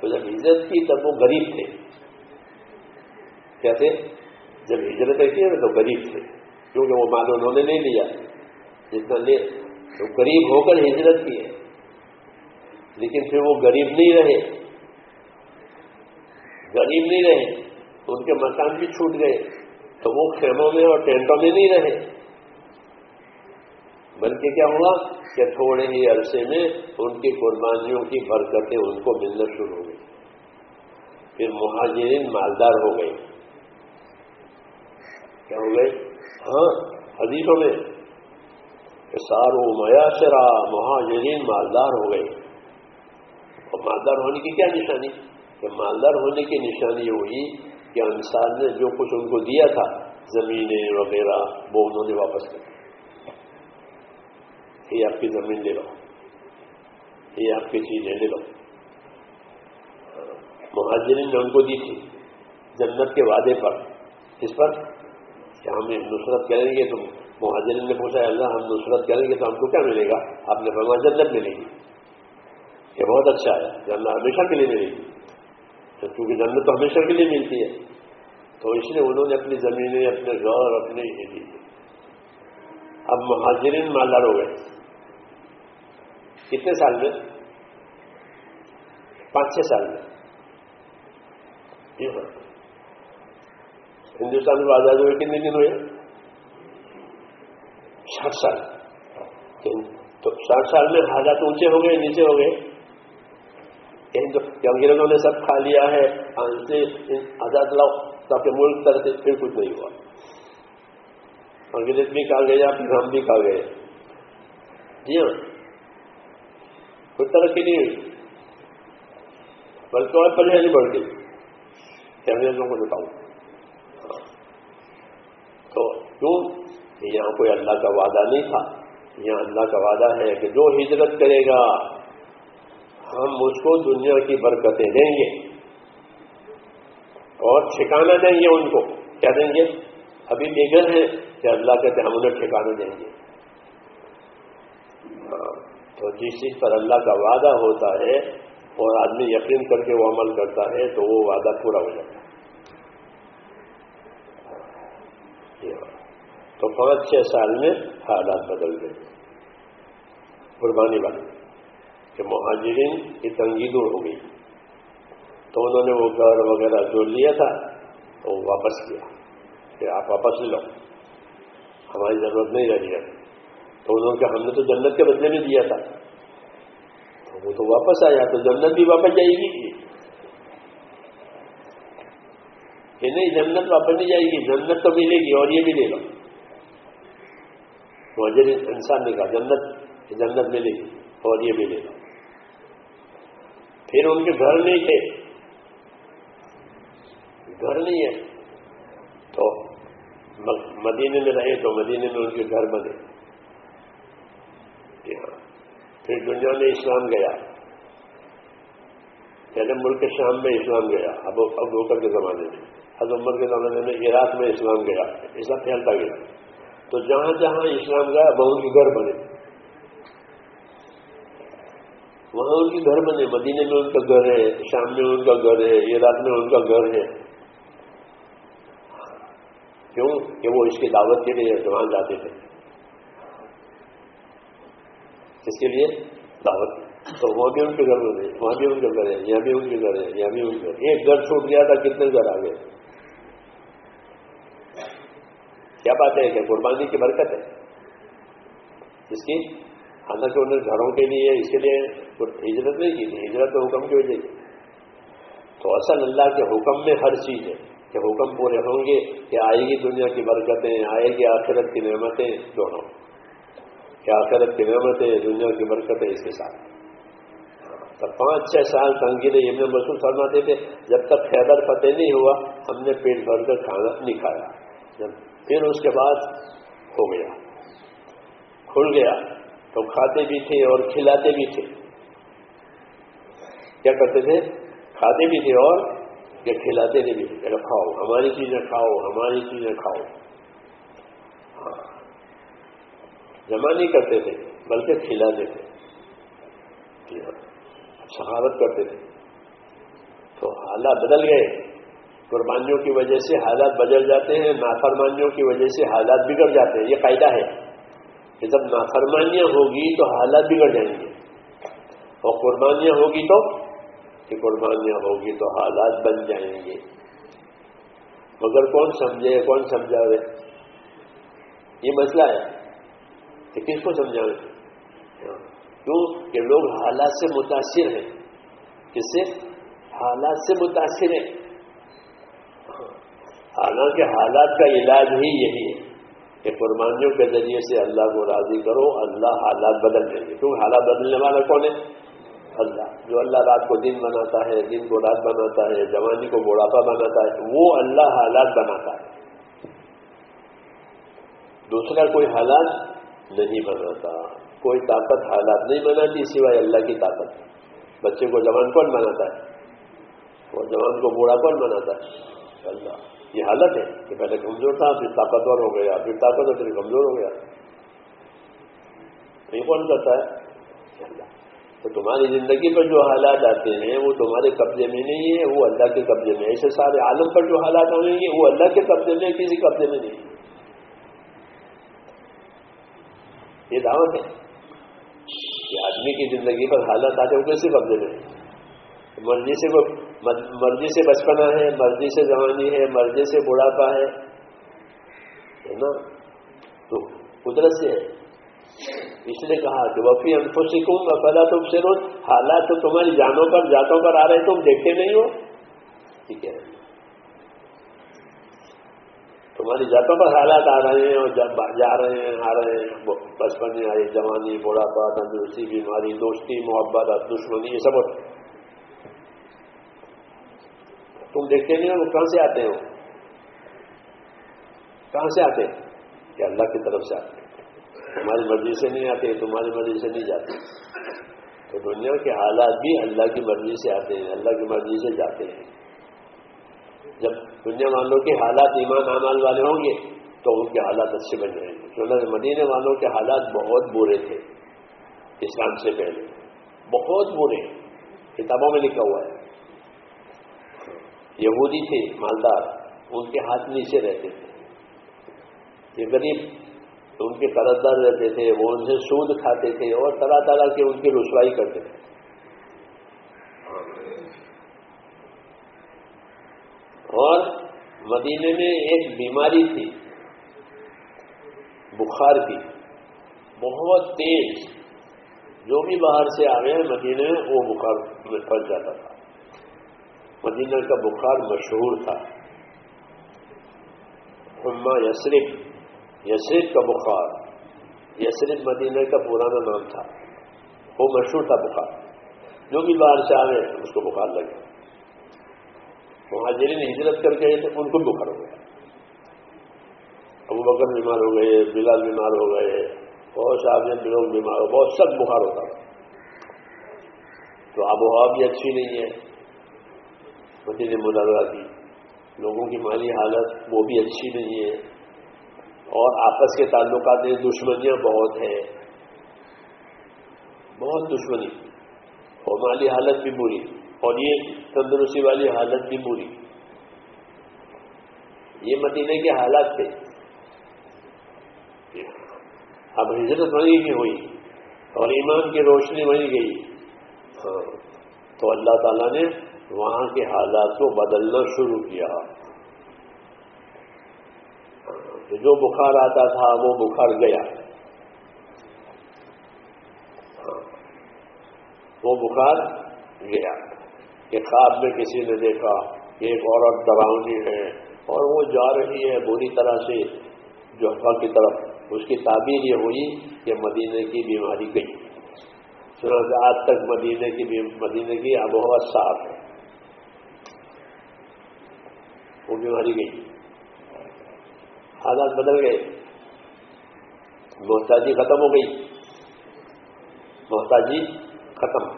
تو جب ہجرت کی تب وہ غریب تھے۔ کیا تھے جب ہجرت کی تو غریب تھے، کیونکہ وہ مال انہوں نے نہیں لیا۔ جتنا لے، تو غریب ہو کر ہجرت کی ہے لیکن پھر وہ غریب نہیں رہے۔ غریب نہیں رہے، ان کے مکان بھی چھوٹ گئے۔ تو وہ خیموں میں اور ٹینٹوں میں نہیں رہے۔ بلکہ کیا ہوا کہ تھوڑے ہی عرصے میں ان کی قربانیوں کی برکتیں ان کو ملنا شروع ہو گئی۔ پھر مہاجرین مالدار ہو گئے۔ کیا ہو گئے؟ ہاں حدیثوں میں سارو میاسرا مہاجرین مالدار ہو گئے۔ اور مالدار ہونے کی کیا نشانی؟ کہ مالدار ہونے کی نشانی یہ ہوئی کہ انسان نے جو کچھ ان کو دیا تھا، زمینیں وغیرہ، وہ انہوں نے واپس کر یہ آپ کی زمین لے لو۔ یہ آپ کی چیزیں لے لو۔ مہاجرین نے ان کو دی تھی جنت کے وعدے پر۔ اس پر کیا ہم نصرت کریں گے تو مہاجرین نے پوچھا اللہ، ہم نصرت کریں گے تو ہم کو کیا ملے گا؟ آپ نے فرمایا، جنت ملے گی۔ یہ بہت اچھا ہے جنت ہمیشہ کے لیے ملے گی۔ کیونکہ جنت تو ہمیشہ کے لیے ملتی ہے، تو اس لیے انہوں نے اپنی زمینیں، اپنے غور، اپنے اب مہاجرین مالدار ہو گئے۔ کتنے سال میں؟ پانچ چھ سال میں۔ جی ہاں ہندوستان میں آزاد ہوئے، کتنے دن ہوئے؟ ساٹھ سال۔ تو ساٹھ سال میں حالات اونچے ہو گئے، نیچے ہو گئے۔ انگریزوں نے سب کھا لیا ہے۔ آزاد لاؤ، تاکہ ملک طرح سے پھر کچھ نہیں ہوا۔ انگریز بھی کھا گیا پھر ہم بھی کھا گئے۔ جی ہاں۔ کوئی ترقی نہیں ہوئی۔ بلکہ اور پریشانی بڑھ گئی انگریزوں کو بتاؤں تو کیوں؟ یہاں کوئی اللہ کا وعدہ نہیں تھا۔ یہاں اللہ کا وعدہ ہے کہ جو ہجرت کرے گا، ہم اس کو دنیا کی برکتیں دیں گے۔ اور ٹھکانا دیں گے ان کو۔ کیا دیں گے؟ ابھی بے گھر ہے کہ اللہ کہتے ہم انہیں ٹھکانا دیں گے۔ ہاں تو جس چیز پر اللہ کا وعدہ ہوتا ہے اور آدمی یقین کر کے وہ عمل کرتا ہے، تو وہ وعدہ پورا ہو جاتا ہے۔ تو پانچ چھ سال میں حالات بدل گئے۔ قربانی والی، کہ مہاجرین کی تنگی دور ہو گئی۔ تو انہوں نے وہ گھر وغیرہ جو لیا تھا، وہ واپس کیا کہ آپ واپس لے لو۔ ہماری ضرورت نہیں رہی ہے۔ تو انہوں نے کہا، ہم نے تو جنت کے بدلے میں دیا تھا۔ تو وہ تو واپس آیا، تو جنت بھی واپس جائے گی۔ کہ نہیں، جنت واپس نہیں جائے گی، جنت تو ملے گی اور یہ بھی لے لو وجہ انسان نے کہا، جنت جنت ملے گی اور یہ بھی لے لو پھر ان کے گھر نہیں تھے۔ گھر نہیں ہے۔ مدینے میں رہے تو مدینے میں ان کے گھر بنے۔ جی ہاں۔ پھر دنیا میں اسلام گیا۔ پہلے ملک شام میں اسلام گیا اب اب کے زمانے میں۔ حضرت عمر کے زمانے میں عراق میں اسلام گیا۔ اسلام پھیلتا گیا۔ تو جہاں جہاں اسلام گیا، وہاں کے گھر بنے۔ وہاں ان کے گھر بنے۔ مدینے میں ان کا گھر ہے، شام میں ان کا گھر ہے، عراق میں ان کا گھر ہے۔ کہ وہ اس کی دعوت کے لیے جوان جاتے تھے؟ اس کے لیے؟ دعوت تو وہاں بھی ان کے گھر میں وہاں بھی ان کے گھر ہے یہاں بھی ان کے گھر ہے یہاں بھی ان کے ایک گھر چھوٹ گیا تھا، کتنے گھر آ گئے کیا بات ہے؟ کہ قربانی کی برکت ہے۔ اس کی؟ حالانکہ انہیں گھروں کے لیے اس کے لیے ہجرت نہیں کی تھی، ہجرت حکم کی وجہ تو اصل اللہ کے حکم میں ہر چیز ہے۔ کہ حکم پورے ہوں گے کہ آئے گی دنیا کی برکتیں، آئے گی آخرت کی نعمتیں دونوں کہ آخرت کی نعمتیں، دنیا کی برکتیں اس کے ساتھ۔ تو پانچ چھ سال تنگیرے ابن مسود فرماتے تھے، جب تک خیبر فتح نہیں ہوا، ہم نے پیٹ بھر کر کھانا نہیں کھایا۔ جب پھر اس کے بعد ہو گیا۔ کھل گیا۔ تو کھاتے بھی تھے اور کھلاتے بھی تھے۔ کیا کرتے تھے؟ کھاتے بھی تھے اور کہ کھلاتے بھی تھے کھاؤ، ہماری چیزیں کھاؤ، ہماری چیزیں کھاؤ۔ ہاں۔ جمع نہیں کرتے تھے، بلکہ کھلاتے تھے۔ شہادت کرتے تھے۔ تو حالات بدل گئے۔ قربانیوں کی وجہ سے حالات بدل جاتے ہیں، نافرمانیوں کی وجہ سے حالات بگڑ جاتے ہیں۔ یہ قاعدہ ہے۔ کہ جب نافرمانیاں ہوگی تو حالات بگڑ جائیں گے۔ اور قربانیاں ہوگی تو کہ قربانیاں ہوگی تو حالات بن جائیں گے۔ مگر کون سمجھے، کون سمجھا یہ مسئلہ ہے کہ کس کو سمجھا کیوں؟ کہ لوگ حالات سے متاثر ہیں۔ کس سے؟ حالات سے متاثر ہیں۔ حالانکہ حالات کا علاج ہی یہی ہے کہ قربانیوں کے ذریعے سے اللہ کو راضی کرو، اللہ حالات بدل دیں گے۔ کیونکہ حالات بدلنے والا کون ہے؟ اللہ، جو اللہ رات کو دن بناتا ہے، دن کو رات بناتا ہے، جوانی کو بڑھاپا بناتا ہے، وہ اللہ حالات بناتا ہے۔ دوسرا، کوئی حالات نہیں بناتا، کوئی طاقت حالات نہیں بناتی، سوائے اللہ کی طاقت۔ بچے کو جوان کون بناتا ہے؟ وہ جوان کو بوڑھا کون بناتا ہے؟ اللہ۔ یہ حالت ہے کہ پہلے کمزور تھا، پھر طاقتور ہو گیا، پھر طاقت پھر کمزور ہو گیا۔ یہ کون کرتا ہے؟ اللہ۔ تو تمہاری زندگی پر جو حالات آتے ہیں، وہ تمہارے قبضے میں نہیں ہے وہ اللہ کے قبضے میں ایسے سارے عالم پر جو حالات آئیں گے وہ اللہ کے قبضے میں کسی قبضے میں نہیں۔ یہ دعوت ہے کہ آدمی کی زندگی پر حالت آتے وہ کیسے قبضے میں مرضی سے مرضی سے بچپنا ہے، مرضی سے جوانی ہے، مرضی سے بڑھاپا ہے نا؟ تو قدرت سے ہے۔ اس نے کہا کہ وفی ہم کو تم سے روز حالات تو تمہاری جانوں پر جاتوں پر آ رہے تم دیکھتے نہیں ہو؟ ٹھیک ہے۔ تمہاری جاتوں پر حالات آ رہے ہیں اور جب جا رہے ہیں، آ رہے ہیں بچپن میں آئی جوانی، بڑھاپا، تندرستی، بیماری، دوستی، محبت، دشمنی، یہ سب تم دیکھتے نہیں ہو؟ کہاں سے آتے ہو؟ کہاں سے آتے؟ کہ اللہ کی طرف سے آتے ہیں۔ تمہاری مرضی سے نہیں آتے، تمہاری مرضی سے نہیں جاتے۔ تو دنیا کے حالات بھی اللہ کی مرضی سے آتے ہیں، اللہ کی مرضی سے جاتے ہیں۔ جب دنیا والوں کے حالات ایمان اعمال والے ہوں گے، تو ان کے حالات اچھے بن جائیں گے۔ کیونکہ مدینے والوں کے حالات بہت برے تھے، اسلام سے پہلے۔ بہت برے کتابوں میں لکھا ہوا ہے۔ یہودی تھے، مالدار، ان کے ہاتھ نیچے رہتے تھے۔ یہ غریب ان کے قرض دار رہتے تھے، وہ ان سے سود کھاتے تھے اور طرح طرح کے ان کی رسوائی کرتے تھے۔ اور مدینے میں ایک بیماری تھی، بخار کی۔ بہت تیز، جو بھی باہر سے آ گئے مدینے میں، وہ بخار میں پھنس جاتا تھا۔ مدینہ کا بخار مشہور تھا۔ ہما یسرف یسرف کا بخار یسرف مدینہ کا پرانا نام تھا۔ وہ مشہور تھا بخار۔ جو بھی باہر سے آ گئے اس کو بخار لگے۔ مہاجرین ہجرت کر کے ان کو بخار ہو گیا۔ ابو بکر بیمار ہو گئے، بلال بیمار ہو گئے، بہت سے آدمی لوگ بیمار ہو، بہت سخت بخار ہوتا تو آب و ہوا بھی اچھی نہیں ہے۔ مدین مدرہ کی لوگوں کی مالی حالت وہ بھی اچھی نہیں ہے۔ اور آپس کے تعلقات میں دشمنیاں بہت ہیں۔ بہت دشمنی۔ اور مالی حالت بھی بری۔ اور یہ تندرستی والی حالت بھی بری۔ یہ مدینے کے حالات تھے۔ اب ہجرت وہیں کی ہوئی۔ اور ایمان کی روشنی وہیں گئی۔ ہاں۔ تو اللہ تعالیٰ نے وہاں کے حالات کو بدلنا شروع کیا۔ جو بخار آتا تھا وہ بخار گیا۔ وہ بخار گیا۔ کہ خواب میں کسی نے دیکھا کہ ایک عورت ڈراؤنی ہے اور وہ جا رہی ہے بری طرح سے۔ جو کی طرف اس کی تعبیر یہ ہوئی کہ مدینے کی بیماری گئی۔ آج تک مدینے کی مدینے کی آب و ہوا صاف ہے۔ وہ بیماری گئی۔ حالات بدل گئے۔ محتاجی ختم ہو گئی۔ محتاجی ختم۔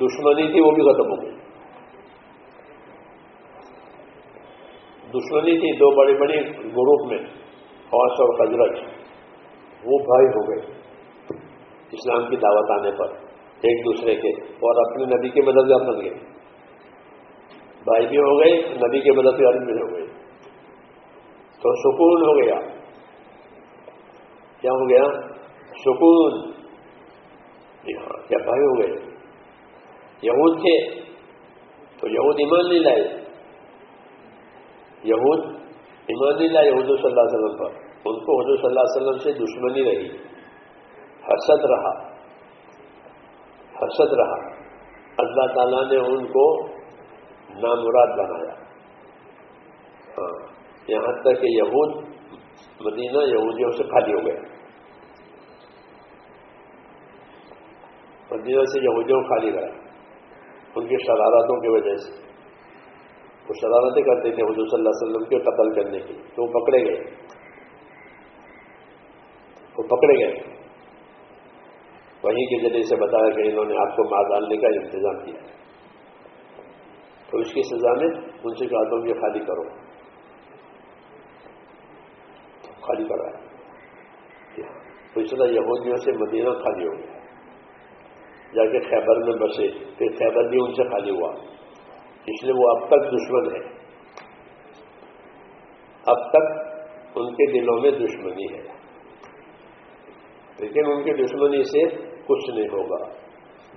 دشمنی تھی وہ بھی ختم ہو گئی۔ دشمنی تھی دو بڑے بڑے گروپ میں خوش اور خجرت وہ بھائی ہو گئے۔ اسلام کی دعوت آنے پر ایک دوسرے کے، اور اپنے نبی کے مددگار بن گئے بھائی بھی ہو گئے، نبی کے مددگار بھی ہو گئے۔ تو سکون ہو گیا۔ کیا ہو گیا؟ سکون۔ جی ہاں کیا بھائی ہو گئے؟ یہود تھے۔ تو یہود ایمان نہیں لائے۔ یہود ایمان نہیں لائے حضور صلی اللہ علیہ وسلم پر۔ ان کو حضور صلی اللہ علیہ وسلم سے دشمنی رہی۔ حسد رہا۔ حسد رہا۔ اللہ تعالیٰ نے ان کو نامراد بنایا۔ ہاں۔ یہاں تک کہ یہود، مدینہ یہودیوں سے خالی ہو گیا مدینہ سے یہودیوں خالی گیا ان کی شرارتوں کی وجہ سے۔ وہ شرارتیں کرتے تھے حضور صلی اللہ علیہ وسلم کے قتل کرنے کی۔ تو وہ پکڑے گئے۔ وہ پکڑے گئے۔ وہیں کے ذریعے سے بتایا کہ انہوں نے آپ کو مار ڈالنے کا انتظام کیا۔ تو اس کی سزا میں ان سے کہا تم یہ خالی کرو۔ خالی کرایا اس طرح یہودیوں سے مدینہ خالی ہو گیا۔ جا کے خیبر میں بسے، پھر خیبر بھی ان سے خالی ہوا۔ اس لیے وہ اب تک دشمن ہے۔ اب تک ان کے دلوں میں دشمنی ہے۔ لیکن ان کی دشمنی سے کچھ نہیں ہوگا۔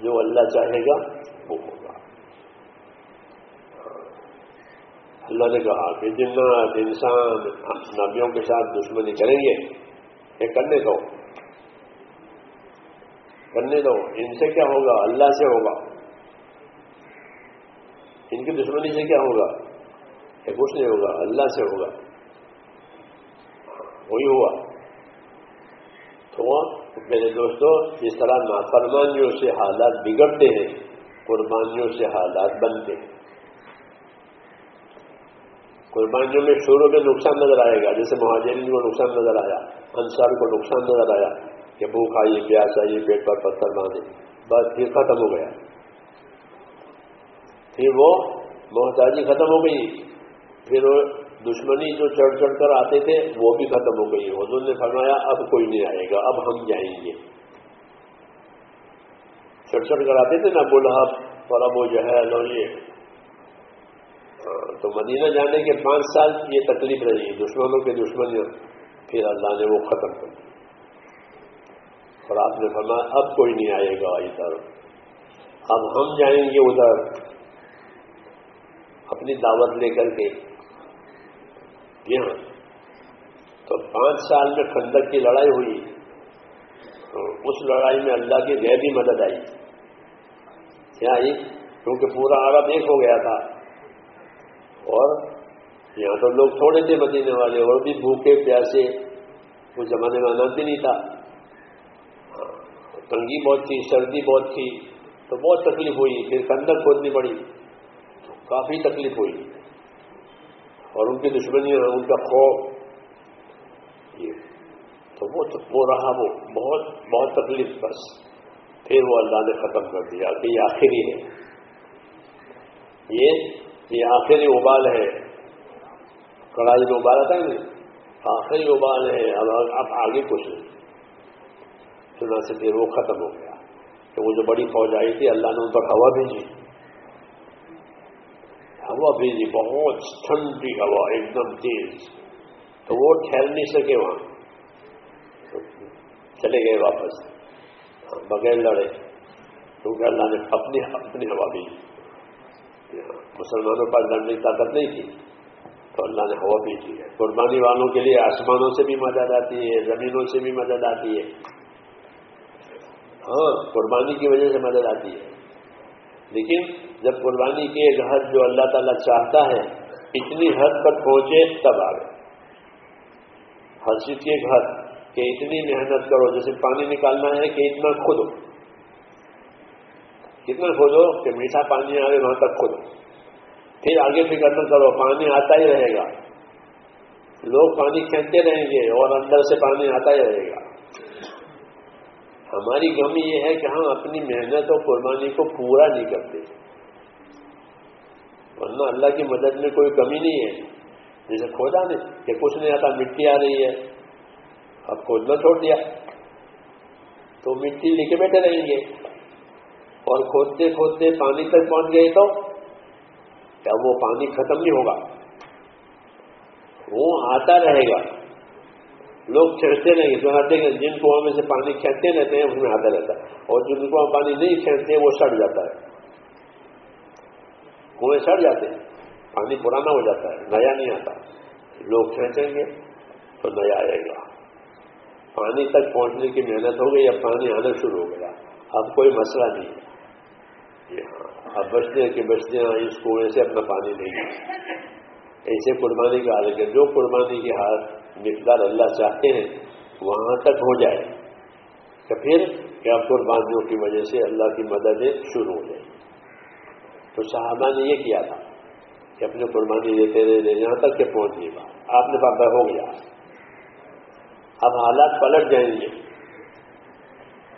جو اللہ چاہے گا، وہ ہوگا۔ اللہ نے کہا کہ جنات، انسان نبیوں کے ساتھ دشمنی کریں گے، یہ کرنے دو۔ کرنے دو۔ ان سے کیا ہوگا؟ اللہ سے ہوگا۔ ان کی دشمنی سے کیا ہوگا؟ یہ کچھ نہیں ہوگا، اللہ سے ہوگا۔ وہی ہوا۔ تو میرے دوستوں اس طرح نافرمانیوں سے حالات بگڑتے ہیں، قربانیوں سے حالات بنتے ہیں۔ قربانیوں میں شروع میں نقصان نظر آئے گا، جیسے مہاجرین کو نقصان نظر آیا، انصار کو نقصان نظر آیا کہ بھوک آئیے پیاس آئیے پیٹ پر پتھر باندھے، بس پھر ختم ہو گیا۔ پھر وہ محتاجی ختم ہو گئی۔ پھر وہ دشمنی جو چڑھ چڑھ کر آتے تھے، وہ بھی ختم ہو گئی۔ حضور نے فرمایا، اب کوئی نہیں آئے گا، اب ہم جائیں گے۔ چڑھ چڑھ کر آتے تھے نا بولہ اور اب وہ جو ہے یہ تو مدینہ جانے کے پانچ سال یہ تکلیف رہی دشمنوں کے دشمن پھر اللہ نے وہ ختم کر دی۔ اور آپ نے فرمایا، اب کوئی نہیں آئے گا ادھر اب ہم جائیں گے ادھر۔ اپنی دعوت لے کر کے۔ یہاں تو پانچ سال میں کھندک کی لڑائی ہوئی۔ اس لڑائی میں اللہ کی غیبی مدد آئی۔ کیا آئی کیونکہ پورا عرب ایک ہو گیا تھا۔ اور یہاں تو لوگ تھوڑے تھے مدینے والے اور بھی بھوکے پیاسے اس زمانے میں آنند بھی نہیں تھا۔ تنگی بہت تھی، سردی بہت تھی، تو بہت تکلیف ہوئی، پھر کندک کھودنی پڑی، تو کافی تکلیف ہوئی۔ اور ان کی دشمنی ان کا خوف، یہ تو وہ وہ رہا، وہ بہت بہت تکلیف، بس۔ پھر وہ اللہ نے ختم کر دیا کہ یہ آخری ہے۔ یہ یہ آخری ابال ہے۔ کڑائی میں ابال آتا ہے نہیں؟ آخری ابال ہے۔ اب اب آگے کچھ نہیں۔ چنا سے پھر وہ ختم ہو گیا۔ کہ وہ جو بڑی فوج آئی تھی، اللہ نے ان پر ہوا بھیجی۔ ہوا بھیجی، بہت ٹھنڈی ہوا، ایک دم تیز۔ تو وہ ٹھہر نہیں سکے وہاں۔ چلے گئے واپس۔ بغیر لڑے۔ کیونکہ اللہ نے اپنی اپنی ہوا بھی مسلمانوں پر لڑنے کی طاقت نہیں تھی۔ تو اللہ نے ہوا بھی کی ہے قربانی والوں کے لیے آسمانوں سے بھی مدد آتی ہے، زمینوں سے بھی مدد آتی ہے۔ ہاں قربانی کی وجہ سے مدد آتی ہے۔ لیکن جب قربانی کی ایک حد جو اللہ تعالیٰ چاہتا ہے، اتنی حد پر پہنچے تب آ گئے۔ ہر چیز کی ایک حد کہ اتنی محنت کرو، جیسے پانی نکالنا ہے کہ اتنا کھودو۔ کتنا کھودو کہ میٹھا پانی آئے وہاں تک کھودو پھر آگے فکر نہ کرو پانی آتا ہی رہے گا۔ لوگ پانی کھینچتے رہیں گے اور اندر سے پانی آتا ہی رہے گا۔ ہماری کمی یہ ہے کہ ہم اپنی محنت اور قربانی کو پورا نہیں کرتے۔ ورنہ اللہ کی مدد میں کوئی کمی نہیں ہے۔ جیسے کھودا نہیں کہ کچھ نہیں آتا، مٹی آ رہی ہے۔ اب کھودنا چھوڑ دیا۔ تو مٹی لے کے بیٹھے رہیں گے۔ اور کھودتے کھودتے پانی تک پہنچ گئے تو کیا وہ پانی ختم نہیں ہوگا؟ وہ آتا رہے گا۔ لوگ کھینچتے رہیں گے سناتے ہیں، جن کنواں میں سے پانی کھینچتے رہتے ہیں اس میں آتا رہتا ہے۔ اور جن کنواں پانی نہیں کھینچتے وہ سڑ جاتا ہے۔ کنویں سڑ جاتے ہیں۔ پانی پرانا ہو جاتا ہے، نیا نہیں آتا۔ لوگ کھینچیں گے تو نیا آئے گا۔ پانی تک پہنچنے کی محنت ہو گئی، اب پانی آنا شروع ہو گیا۔ اب کوئی مسئلہ نہیں ہے۔ اب بچتے کہ بچتے ہیں، اس کنویں سے اپنا پانی نہیں ایسے قربانی کا حال ہے، جو قربانی کے ہاتھ مقدار اللہ چاہتے ہیں، وہاں تک ہو جائے۔ تو پھر کیا قربانیوں کی وجہ سے اللہ کی مددیں شروع ہو جائیں؟ تو صحابہ نے یہ کیا تھا کہ اپنے قربانی دیتے رہے یہاں تک کہ پہنچ نہیں پا آپ نے پاپا ہو گیا۔ اب حالات پلٹ جائیں گے۔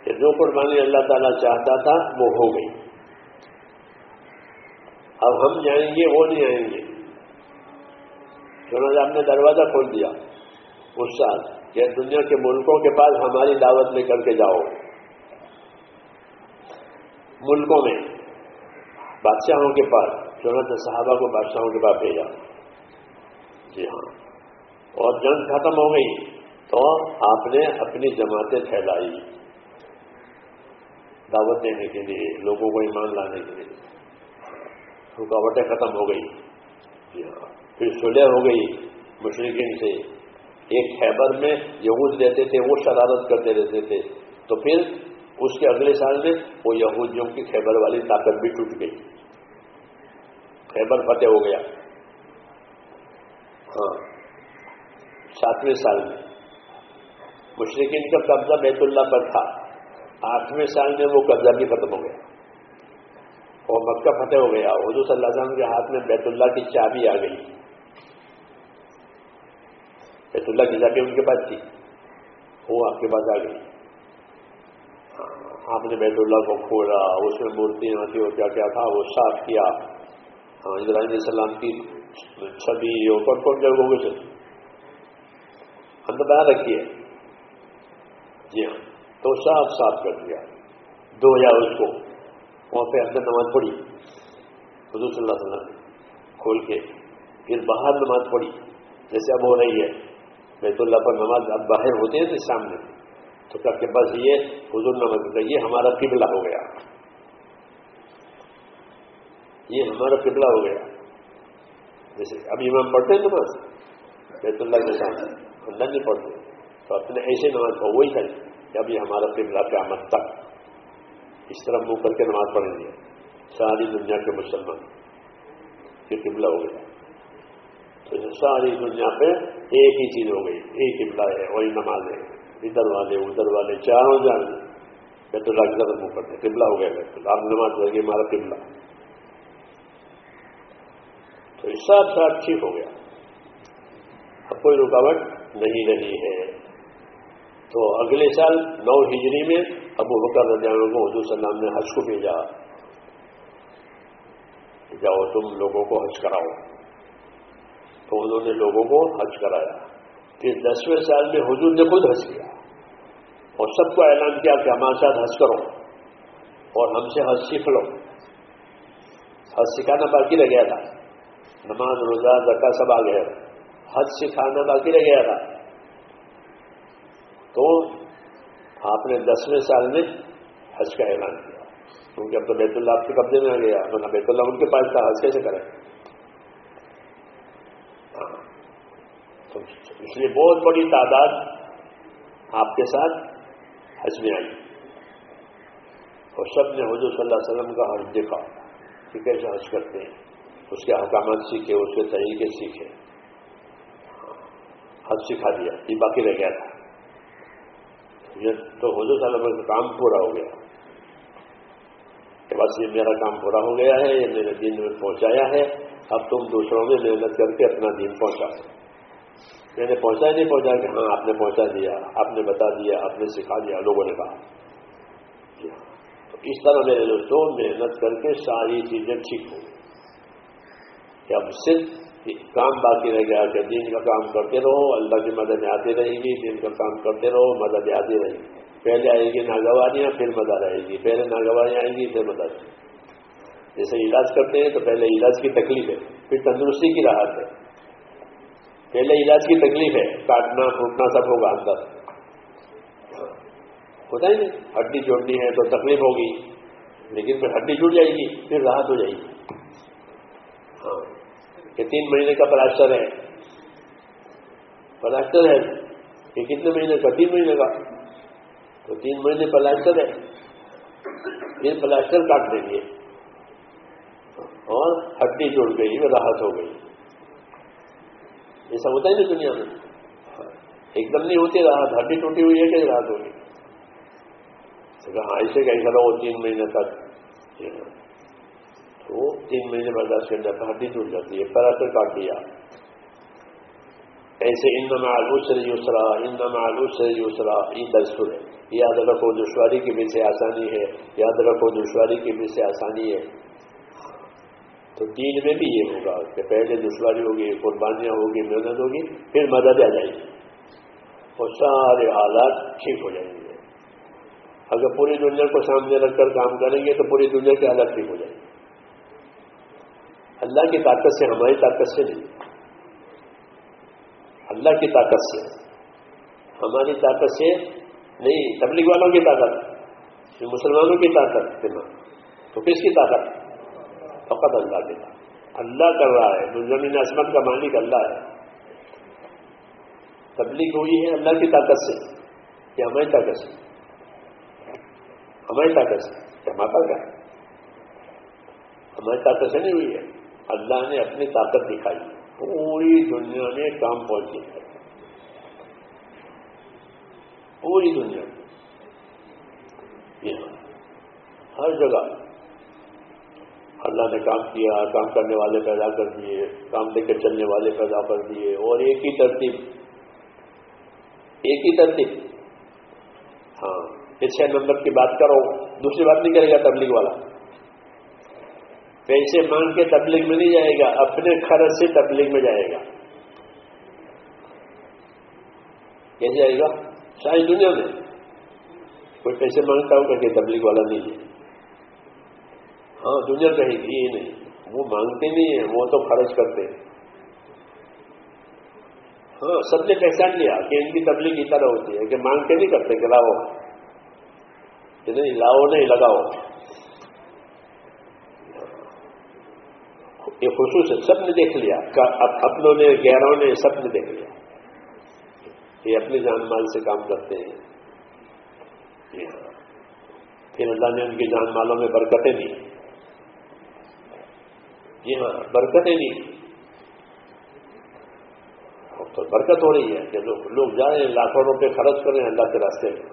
کہ جو قربانی اللہ تعالیٰ چاہتا تھا، وہ ہو گئی۔ اب ہم جائیں گے، وہ نہیں آئیں گے۔ چنانچہ آپ نے دروازہ کھول دیا اس سال، کہ دنیا کے ملکوں کے پاس ہماری دعوت لے کر کے جاؤ۔ ملکوں میں بادشاہوں کے پاس چنانچہ صحابہ کو بادشاہوں کے پاس بھیجا۔ جی ہاں۔ اور جنگ ختم ہو گئی تو آپ نے اپنی جماعتیں پھیلائی۔ دعوت دینے کے لیے، لوگوں کو ایمان لانے کے لیے۔ رکاوٹیں ختم ہو گئی۔ پھر سلح ہو گئی مشرقین سے۔ ایک خیبر میں یہود رہتے تھے، وہ شرارت کرتے رہتے تھے۔ تو پھر اس کے اگلے سال میں وہ یہودیوں کی خیبر والی طاقت بھی ٹوٹ گئی۔ خیبر فتح ہو گیا۔ ہاں۔ ساتویں سال میں۔ مشرقین کا قبضہ بیت اللہ پر تھا۔ آٹھویں سال میں وہ قبضہ بھی ختم ہو گیا۔ اور مکہ فتح ہو گیا۔ حضور صلی اللہ علیہ وسلم کے ہاتھ میں بیت اللہ کی چابی آ گئی۔ بیت اللہ کی چابی ان کے پاس تھی۔ وہ آپ کے پاس آ گئی۔ ہاں، آپ نے بیت اللہ کو کھولا، اس میں مورتیاں تھی اور کیا کیا تھا، وہ صاف کیا۔ ہاں ابراہیم علیہ السلام کی چھبی اور کون کون جگہوں سے ہم تو بیان رکھیے جی ہاں تو صاف صاف کر دیا۔ دو ہزار اس کو۔ وہاں پہ اندر نماز پڑھی۔ حضور صلی اللہ علیہ وسلم کھول کے پھر باہر نماز پڑھی۔ جیسے اب ہو رہی ہے، بیت اللہ پر نماز اب باہر ہوتے ہیں سامنے۔ تو کر کے بس یہ حضور نماز یہ ہمارا قبلہ ہو گیا۔ یہ ہمارا قبلہ ہو گیا۔ جیسے اب امام پڑھتے ہیں نماز، بیت اللہ کے سامنے اندر نہیں پڑھتے تو اپنے ایسے نماز کو وہی کریں کہ ابھی ہمارا قبلہ قیامت تک۔ اس طرح منہ کر کے نماز پڑھیں گے۔ ساری دنیا کے مسلمان یہ قبلہ ہو گیا۔ تو ساری دنیا پہ ایک ہی چیز ہو گئی۔ ایک قبلہ ہے، وہی نماز ہے۔ ادھر والے ادھر والے چاروں جان بیت اللہ کی طرف منہ کرتے قبلہ ہو گیا۔ بیت اللہ آپ نماز پڑھ گئی ہمارا قبلہ۔ تو اس ساتھ ساتھ ٹھیک ہو گیا۔ اب کوئی رکاوٹ نہیں رہی ہے۔ تو اگلے سال نو ہجری میں ابو بکر رضی اللہ کو حضور صلی اللہ علیہ وسلم نے حج کو بھیجا جاؤ تم لوگوں کو حج کراؤ۔ تو انہوں نے لوگوں کو حج کرایا۔ پھر دسویں سال میں حضور نے خود حج کیا اور سب کو اعلان کیا کہ ہمارے ساتھ حج کرو اور ہم سے حج سیکھ لو۔ حج سکھانا باقی رہ گیا تھا۔ نماز، روزہ زکا سب آ گیا حج سکھانا باقی رہ گیا تھا۔ تو آپ نے دسویں سال میں حج کا اعلان کیا۔ کیونکہ اب تو بیت اللہ آپ کے قبضے میں آ گیا۔ ورنہ بیت اللہ ان کے پاس تھا، حج کیسے کریں؟ ہاں۔ تو اس لیے بہت بڑی تعداد آپ کے ساتھ حج میں آئی۔ اور سب نے حضور صلی اللہ علیہ وسلم کا حج دیکھا۔ کہ کیسے حج کرتے ہیں۔ اس کے احکامات سیکھے، اس کے طریقے سیکھے۔ ہاں۔ حج سکھا دیا۔ یہ باقی رہ گیا تھا۔ یہ تو حضور صلی اللہ علیہ وسلم کا کام پورا ہو گیا۔ کہ بس یہ میرا کام پورا ہو گیا ہے، یہ میرے دین میں پہنچایا ہے۔ اب تم دوسروں میں محنت کر کے اپنا دین پہنچا۔ میں نے پہنچا نہیں، پہنچا کہ ہاں آپ نے پہنچا دیا، آپ نے بتا دیا، آپ نے سکھا دیا، لوگوں نے کہا۔ جی ہاں۔ تو اس طرح میرے دوستوں، محنت کر کے ساری چیزیں ٹھیک ہوں کہ اب صرف کام باقی رہ گیا کہ دین کا کام کرتے رہو، اللہ کی مدد آتی رہے گی، دین کا کام کرتے رہو، مدد آتی رہے گی۔ پہلے آئے گی ناگوانیاں پھر مدد آئے گی۔ پہلے ناگوانیاں آئیں گی، پھر مدد جیسے علاج کرتے ہیں تو پہلے علاج کی تکلیف ہے، پھر تندرستی کی راحت ہے۔ پہلے علاج کی تکلیف ہے، کاٹنا پھوٹنا سب ہوگا اندر۔ ہوتا ہی نہیں، ہڈی جوڑنی ہے تو تکلیف ہوگی، لیکن پھر ہڈی جڑ جائے گی، پھر راحت ہو جائے گی۔ ہاں۔ کہ تین مہینے کا پلاسٹر ہے۔ پلاسٹر ہے۔ یہ کتنے مہینے کا؟ تین مہینے کا۔ تو تین مہینے پلاسٹر ہے۔ پھر پلاسٹر کاٹ دیں گے۔ اور ہڈی جڑ گئی وہ راحت ہو گئی۔ ایسا ہوتا ہے نا دنیا میں۔ ایک دم نہیں ہوتی راحت۔ ہڈی ٹوٹی ہوئی ہے کہ راحت ہوگی ہاں ایسے کہیں کرو تین مہینے تک؟ تو تین مہینے برداشت کرنے کا ہڈی ٹوٹ جاتی ہے پلاسٹر کاٹ دیا۔ ایسے ان میں آلو سے یوسرا ان میں آلو سے یوسرا یہ دستور ہے۔ یاد رکھو، دشواری کی بھی سے آسانی ہے۔ یاد رکھو، دشواری کی بھی سے آسانی ہے۔ تو دین میں بھی یہ ہوگا کہ پہلے دشواری ہوگی، قربانیاں ہوگی، محنت ہوگی، پھر مدد آ جائے گی۔ اور سارے حالات ٹھیک ہو جائیں گے۔ اگر پوری دنیا کو سامنے رکھ کر کام کریں گے تو پوری دنیا کے حالات ٹھیک ہو جائیں گے۔ اللہ کی طاقت سے، ہماری طاقت سے نہیں۔ اللہ کی طاقت سے، ہماری طاقت سے نہیں، تبلیغ والوں کی طاقت مسلمانوں کی طاقت تو کس کی طاقت؟ فقط اللہ کی طاقت۔ اللہ کر رہا ہے زمین عصمت کا مالک اللہ ہے۔ تبلیغ ہوئی ہے اللہ کی طاقت سے، کہ ہماری طاقت سے۔ ہماری طاقت سے، کہ ہمارا کیا ہماری طاقت سے نہیں ہوئی ہے۔ اللہ نے اپنی طاقت دکھائی، پوری دنیا میں کام پہنچی ہے پوری دنیا۔ میں ہر جگہ۔ اللہ نے کام کیا، کام کرنے والے پیدا کر دیے، کام لے کے چلنے والے پیدا کر دیے، اور ایک ہی ترتیب۔ ایک ہی ترتیب۔ ہاں یہ چھ نمبر کی بات کرو، دوسری بات نہیں کرے گا تبلیغ والا۔ پیسے مانگ کے تبلیغ میں نہیں جائے گا، اپنے خرچ سے تبلیغ میں جائے گا۔ کیسے جائے گا؟ ساری دنیا میں۔ کوئی پیسے مانگتا ہوگا کہ تبلیغ والا نہیں ہے۔ ہاں دنیا کہے گی یہ نہیں۔ وہ مانگتے نہیں ہیں، وہ تو خرچ کرتے ہاں سب نے پہچان لیا کہ ان کی تبلیغ اس طرح ہوتی ہے، کہ مانگ کے نہیں کرتے کہ لاؤ۔ کہ نہیں، لاؤ نہیں، لگاؤ۔ یہ خصوص ہے سب نے دیکھ لیا اپنوں نے، گہروں نے سب نے دیکھ لیا۔ یہ اپنے جان مال سے کام کرتے ہیں۔ جی ہاں۔ پھر اللہ نے ان کی جان مالوں میں برکتیں دی۔ جی ہاں برکتیں دی۔ تو برکت ہو رہی ہے کہ لوگ جا رہے ہیں لاکھوں روپے خرچ کر رہے ہیں اللہ کے راستے میں۔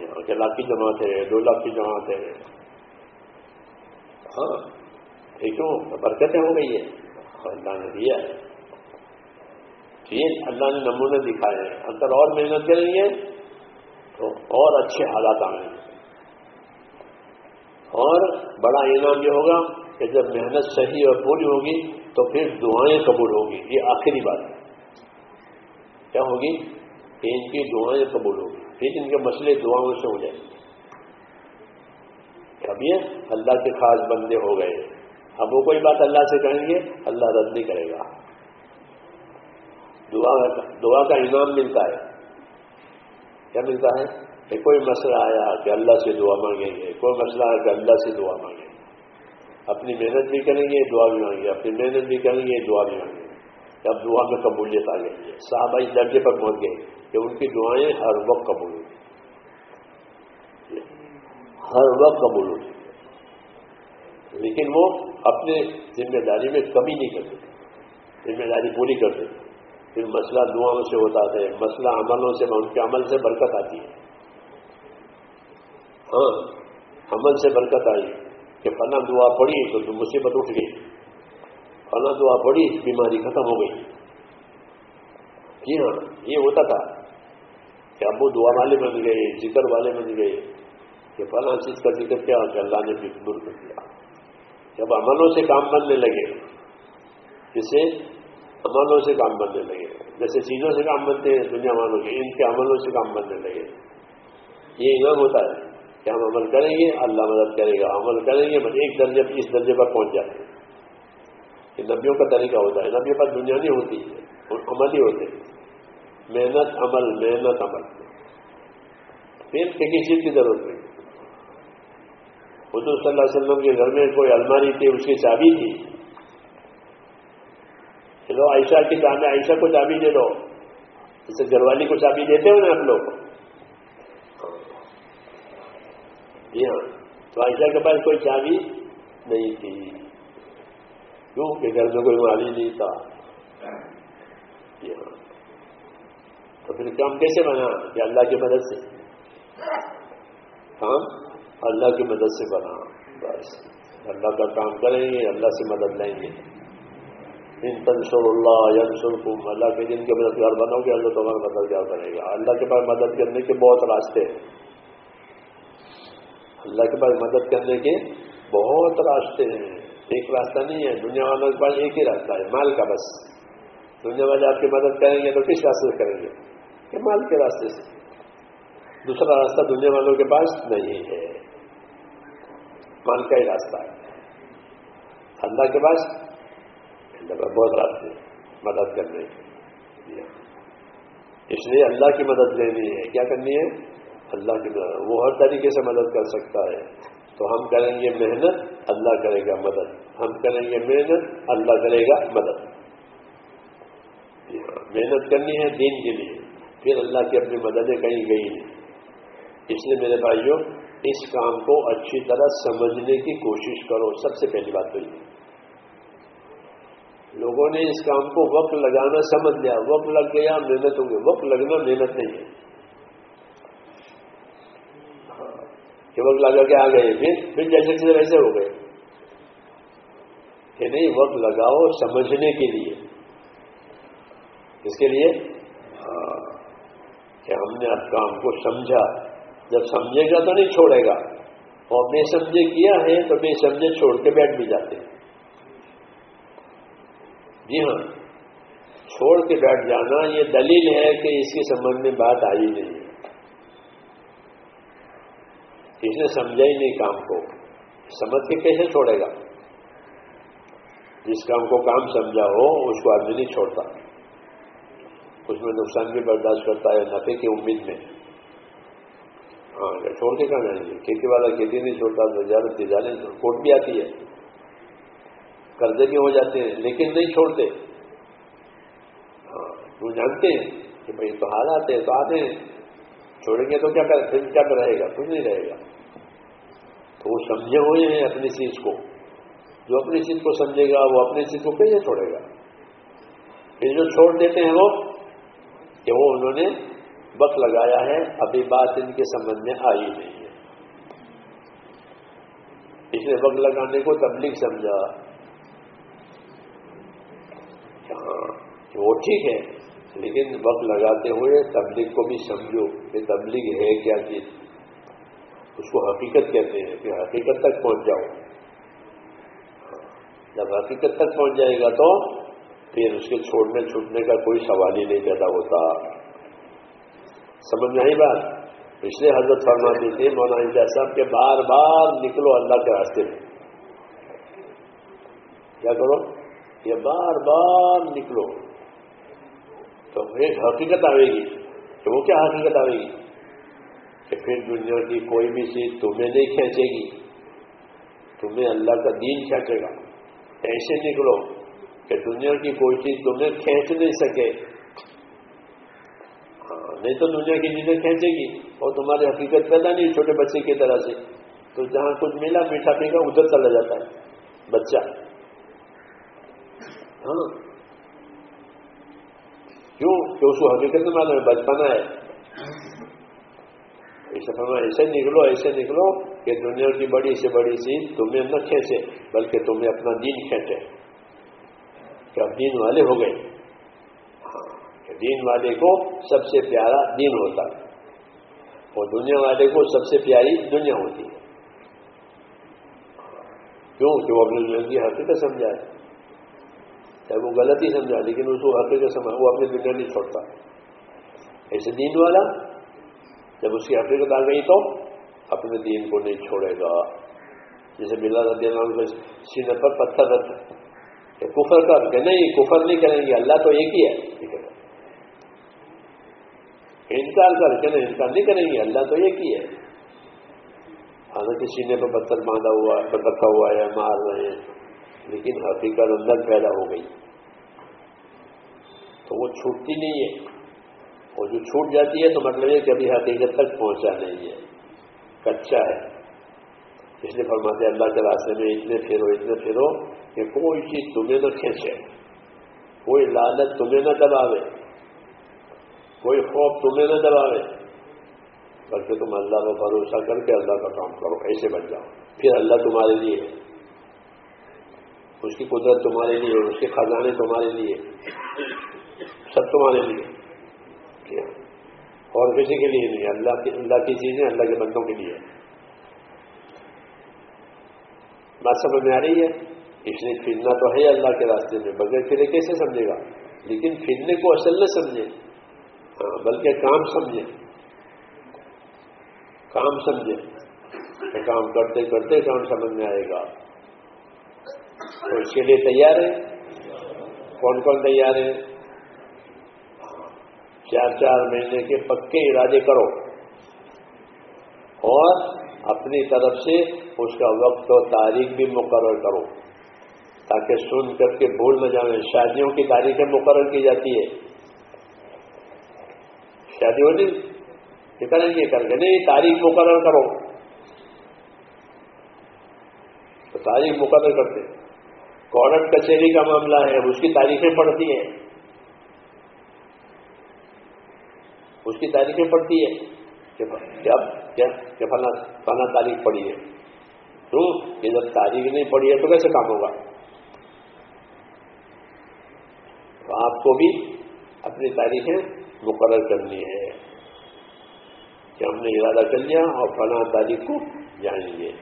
ہاں، کہ لاکھ کی جماعت ہے دو لاکھ کی جماعت ہے ہاں۔ کیوں؟ برکتیں ہو گئی ہے اللہ نے دیا۔ ہے یہ اللہ نے نمونے دکھائے ہیں۔ اگر اور محنت کریں گے تو اور اچھے حالات آئیں۔ گے اور بڑا انعام یہ ہوگا کہ جب محنت صحیح اور پوری ہوگی تو پھر دعائیں قبول ہوگی۔ یہ آخری بات ہے۔ کیا ہوگی؟ کہ ان کی دعائیں قبول ہوگی۔ پھر ان کے مسئلے دعاؤں سے ہو جائیں۔ گے اب یہ اللہ کے خاص بندے ہو گئے۔ اب وہ کوئی بات اللہ سے کہیں گے، اللہ رد نہیں کرے گا۔ دعا دعا کا انعام ملتا ہے۔ کیا ملتا ہے؟ کہ کوئی مسئلہ آیا کہ اللہ سے دعا مانگیں گے، کوئی مسئلہ آیا کہ اللہ سے دعا مانگیں گے۔ اپنی محنت بھی کریں گے، دعا بھی مانگیں گے۔ اپنی محنت بھی کریں گے، دعا بھی مانگیں گے۔ اب دعا میں قبولیت آ گئی صحابہ اس درجے پر پہنچ گئے کہ ان کی دعائیں ہر وقت قبول ہوتی ہر وقت قبول ہوتی لیکن وہ اپنے ذمہ داری میں کمی نہیں کرتے۔ ذمہ داری پوری کرتے۔ پھر مسئلہ دعاؤں سے ہوتا ہے، مسئلہ عملوں سے، ان کے عمل سے برکت آتی ہے۔ ہاں عمل سے برکت آئی کہ فنا دعا پڑی تو مصیبت اٹھ گئی۔ فنا دعا پڑی بیماری ختم ہو گئی۔ جی ہاں یہ ہوتا تھا کہ ابو دعا والے بن گئے، ذکر والے بن گئے کہ فلاں چیز کا ذکر کیا کہ اللہ نے بھی دور کر دیا۔ جب عملوں سے کام بننے لگے جسے عملوں سے کام بننے لگے، جیسے چیزوں سے کام بنتے ہیں دنیا والوں کے، ان کے عملوں سے کام بننے لگے۔ یہ انعام ہوتا ہے کہ ہم عمل کریں گے، اللہ مدد کرے گا، عمل کریں گے، بس ایک درجے، اس درجے پر پہنچ جاتے ہیں۔ یہ نبیوں کا طریقہ ہوتا ہے، نبیوں پر دنیا نہیں ہوتی ہے عمل ہی ہوتے محنت عمل محنت عمل۔ پھر کسی چیز کی ضرورت نہیں۔ حضور صلی اللہ علیہ وسلم کے گھر میں کوئی الماری تھی، اس کی چابی تھی۔ چلو عائشہ کی چابی عائشہ کو چابی دے دو۔ جیسے گھر والی کو چابی دیتے ہو نا آپ لوگ۔ جی ہاں۔ تو عائشہ کے پاس کوئی چابی نہیں تھی۔ کیوں؟ کہ گھر میں کوئی مالی نہیں تھا۔ جی ہاں۔ تو پھر کام کیسے بنا؟ کہ اللہ کی مدد سے۔ کام اللہ کی مدد سے بنا۔ بس۔ اللہ کا کام کریں گے، اللہ سے مدد لیں گے۔ ان تنسر اللہ ینسر کم اللہ کے دن کے مددگار بنو گے، اللہ تمہارا مددگار بنے گا۔ اللہ کے پاس مدد کرنے کے بہت راستے ہیں۔ اللہ کے پاس مدد کرنے کے بہت راستے ہیں۔ ایک راستہ نہیں ہے، دنیا والوں کے پاس ایک ہی راستہ ہے، مال کا بس۔ دنیا والے آپ کی مدد کریں گے تو کس راستے سے کریں گے؟ کہ مال کے راستے سے۔ دوسرا راستہ دنیا والوں کے پاس نہیں ہے۔ مال کا ہی راستہ ہے۔ اللہ کے پاس بہت راستے مدد کرنے کے اس لیے اللہ کی مدد لینی ہے۔ کیا کرنی ہے؟ اللہ کی مدد۔ وہ ہر طریقے سے مدد کر سکتا ہے۔ تو ہم کریں گے محنت، اللہ کرے گا مدد۔ ہم کریں گے محنت، اللہ کرے گا مدد۔ محنت کرنی ہے دین کے لیے۔ پھر اللہ کی اپنی مددیں کہیں گئی نہیں۔ اس لیے میرے بھائیوں اس کام کو اچھی طرح سمجھنے کی کوشش کرو، سب سے پہلی بات تو یہ۔ لوگوں نے اس کام کو وقت لگانا سمجھ لیا، وقت لگ گیا محنت ہو گئی وقت لگنا محنت نہیں ہے۔ کہ وقت لگا کے آ گئے، پھر پھر جیسے جیسے ویسے ہو گئے۔ کہ نہیں، وقت لگاؤ سمجھنے کے لیے۔ اس کے لیے؟ ہاں، کہ ہم نے اب کام کو سمجھا۔ جب سمجھے گا تو نہیں چھوڑے گا۔ اور بے سمجھے کیا ہے تو بے سمجھے چھوڑ کے بیٹھ بھی جاتے جی ہاں چھوڑ کے بیٹھ جانا یہ دلیل ہے کہ اس کے سمبند میں بات آئی نہیں۔ ہے اس نے سمجھا ہی نہیں کام کو۔ سمجھ کے کیسے چھوڑے گا؟ جس کام کو کام سمجھا ہو، اس کو آدمی نہیں چھوڑتا۔ اس میں نقصان بھی برداشت کرتا ہے نفے کی امید میں۔ ہاں، چھوڑ کے کہاں جائیں گے؟ کھیتی والا کھیتی نہیں چھوڑتا تجارت تجارت کوٹ بھی آتی ہے۔ قرضے بھی ہو جاتے ہیں، لیکن نہیں چھوڑتے۔ ہاں وہ جانتے ہیں کہ بھائی تو حالات ہے تو آتے ہیں۔ چھوڑیں گے تو کیا کر، پھر کیا رہے گا؟ کچھ نہیں رہے گا۔ تو وہ سمجھے ہوئے ہیں اپنی چیز کو۔ جو اپنی چیز کو سمجھے گا، وہ اپنی چیز کو کیسے چھوڑے گا۔ پھر جو چھوڑ دیتے ہیں وہ، کہ وہ انہوں نے وقت لگایا ہے، ابھی بات ان کے سمجھ میں آئی نہیں ہے۔ اس نے وقت لگانے کو تبلیغ سمجھا۔ ہاں، وہ ٹھیک ہے، لیکن وقت لگاتے ہوئے تبلیغ کو بھی سمجھو کہ تبلیغ ہے کیا چیز۔ اس کو حقیقت کہتے ہیں کہ حقیقت تک پہنچ جاؤ۔ جب حقیقت تک پہنچ جائے گا تو پھر اس کے چھوڑنے چھوٹنے کا کوئی سوال ہی نہیں پیدا ہوتا۔ سمجھ نہیں بات۔ اس لیے حضرت فرماتی تھی مولانا صاحب کہ بار بار نکلو اللہ کے راستے میں۔ کیا کرو؟ یہ بار بار نکلو۔ تو ایک حقیقت آئے گی۔ کہ وہ کیا حقیقت آئے گی؟ کہ پھر دنیا کی کوئی بھی چیز تمہیں نہیں کھینچے گی۔ تمہیں اللہ کا دین کھینچے گا۔ ایسے نکلو کہ دنیا کی کوئی چیز تمہیں کھینچ نہیں سکے۔ نہیں تو دنیا کی چیزیں کھینچے گی اور تمہاری حقیقت پیدا نہیں چھوٹے بچے کی طرح سے۔ تو جہاں کچھ ملا، میٹھا پی کا ادھر چلا جاتا ہے۔ بچہ۔ ہاں۔ کیوں؟ کہ اس کو حقیقت میں معلوم ہے، بچپنا ہے۔ ایسے نکلو ایسے نکلو کہ دنیا کی بڑی سے بڑی چیز تمہیں نہ کھینچے، بلکہ تمہیں اپنا دین کھینچے۔ کہ اب دین والے ہو گئے۔ دین والے کو سب سے پیارا دین ہوتا ہے۔ اور دنیا والے کو سب سے پیاری دنیا ہوتی ہے۔ کیوں؟ کہ وہ اپنی دنیا کی حقیقت سمجھا ہے چاہے وہ غلط ہی سمجھا لیکن اس کو حقیقت سمجھا وہ اپنی دنیا نہیں چھوڑتا۔ ایسے دین والا جب اس کی حقیقت آ گئی تو اپنے دین کو نہیں چھوڑے گا۔ جیسے بلا رضی اللہ عنہ سینے پر پتھر رکھ کہ کفر کر کہ نہیں، کفر نہیں کریں گے، اللہ تو ایک ہی ہے۔ انکار کر کہ نہیں، انکار نہیں کریں گے، اللہ تو ایک ہی ہے۔ حالانکہ سینے پر پتھر باندھا ہوا رکھا ہوا ہے مار رہے ہیں، لیکن حقیقت اندر پیدا ہو گئی۔ تو وہ چھوٹتی نہیں ہے۔ اور جو چھوٹ جاتی ہے تو مطلب یہ کہ ابھی حقیقت تک پہنچا نہیں ہے۔ کچا ہے۔ اس لیے فرماتے اللہ کے راستے میں اتنے پھیرو اتنے پھیرو کہ کوئی چیز تمہیں نہ کھینچے۔ کوئی لالچ تمہیں نہ دباوے۔ کوئی خوف تمہیں نہ دباوے بلکہ تم اللہ کا بھروسہ کر کے اللہ کا کام کرو، ایسے بن جاؤ۔ پھر اللہ تمہارے لیے اس کی قدرت تمہارے لیے اس کے خزانے تمہارے لیے۔ سب تمہارے لیے۔ کیا؟ اور کسی کے لیے نہیں، اللہ کی اللہ کی چیزیں اللہ کے بندوں کے لیے۔ بات سمجھ میں آ رہی ہے؟ اس لیے پھرنا تو ہے اللہ کے راستے میں، بغیر پھرے کیسے سمجھے گا؟ لیکن پھرنے کو اصل نہ سمجھے۔ ہاں بلکہ کام سمجھے۔ کام سمجھے۔ کہ کام کرتے کرتے کام سمجھ میں آئے گا۔ تو اس کے لیے تیار ہے؟ کون کون تیار ہے؟ چار چار مہینے کے پکے ارادے کرو۔ اور اپنی طرف سے اس کا وقت اور تاریخ بھی مقرر کرو۔ تاکہ سن کر کے بھول نہ جائیں، شادیوں کی تاریخیں مقرر کی جاتی ہے شادی ہوتی کریں گے، کر کے۔ نہیں، تاریخ مقرر کرو۔ تو تاریخ مقرر کرتے۔ کورٹ کچہری کا معاملہ ہے، اس کی تاریخیں پڑتی ہیں۔ اس کی تاریخیں پڑتی ہے کہ فلاں تاریخ پڑی ہے۔ تو یہ جب تاریخ نہیں پڑی ہے تو کیسے کام ہوگا؟ تو آپ کو بھی اپنی تاریخیں مقرر کرنی ہے کہ ہم نے ارادہ کر لیا اور فلاں تاریخ کو جائیں گے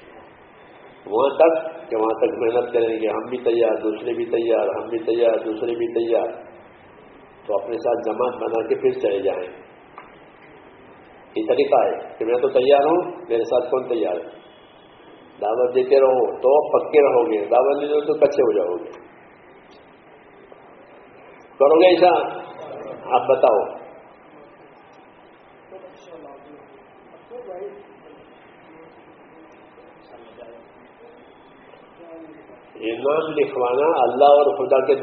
وہاں تک کہ وہاں تک محنت کریں گے۔ ہم بھی تیار، دوسرے بھی تیار، ہم بھی تیار، دوسرے بھی تیار۔ تو اپنے ساتھ جماعت بنا کے پھر چلے جائیں۔ یہ طریقہ ہے کہ میں تو تیار ہوں، میرے ساتھ کون تیار ہے؟ دعوت دیتے رہو، تو پکے رہو گے۔ دعوت نہیں دو تو کچے ہو جاؤ گے۔ کرو گے ایسا؟ آپ بتاؤ۔ یہ نام لکھوانا اللہ اور خدا کے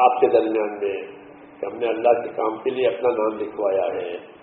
آپ کے درمیان میں کہ ہم نے اللہ کے کام کے لیے اپنا نام لکھوایا ہے۔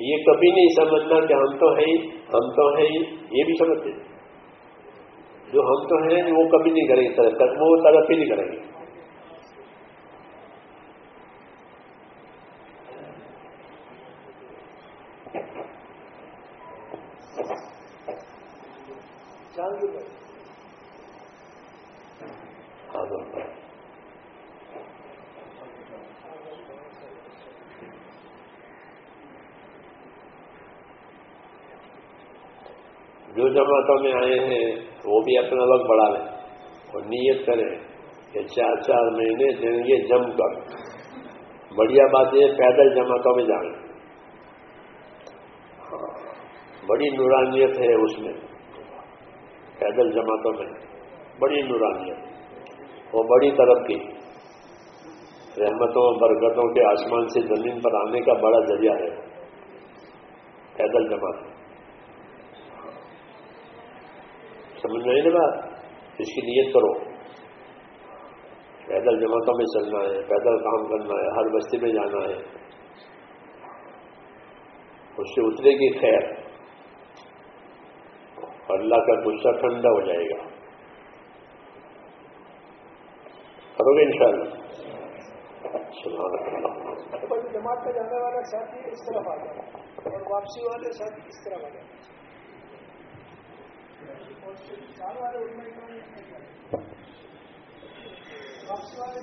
یہ کبھی نہیں سمجھنا کہ ہم تو ہیں ہم تو ہیں یہ بھی سمجھتے جو ہم تو ہیں، وہ کبھی نہیں کریں گے تک وہ طرف ہی نہیں کریں گے۔ جو جماعتوں میں آئے ہیں بھی اپنا وقت بڑھا لیں اور نیت کریں کہ چار چار مہینے دیں گے جم کر۔ بڑھیا بات یہ پیدل جماعتوں میں جائیں۔ ہاں، بڑی نورانیت ہے اس میں۔ پیدل جماعتوں میں بڑی نورانیت۔ وہ بڑی ترقی۔ رحمتوں، برکتوں کے آسمان سے زمین پر آنے کا بڑا ذریعہ ہے۔ پیدل جماعت سمجھ میں نا بات اس کی نیت کرو۔ پیدل جماعتوں میں چلنا ہے؟ پیدل کام کرنا ہے، ہر بستی میں جانا ہے۔ اس سے اترے گی خیر۔ اللہ کا غصہ ٹھنڈا ہو جائے گا۔ کرو گے ان شاء اللہ۔ اچھا، جماعت میں جانے والا ساتھی اس طرف آ جائے۔ اور واپسی والے ساتھی اس طرف آ جائے۔ واپسی والے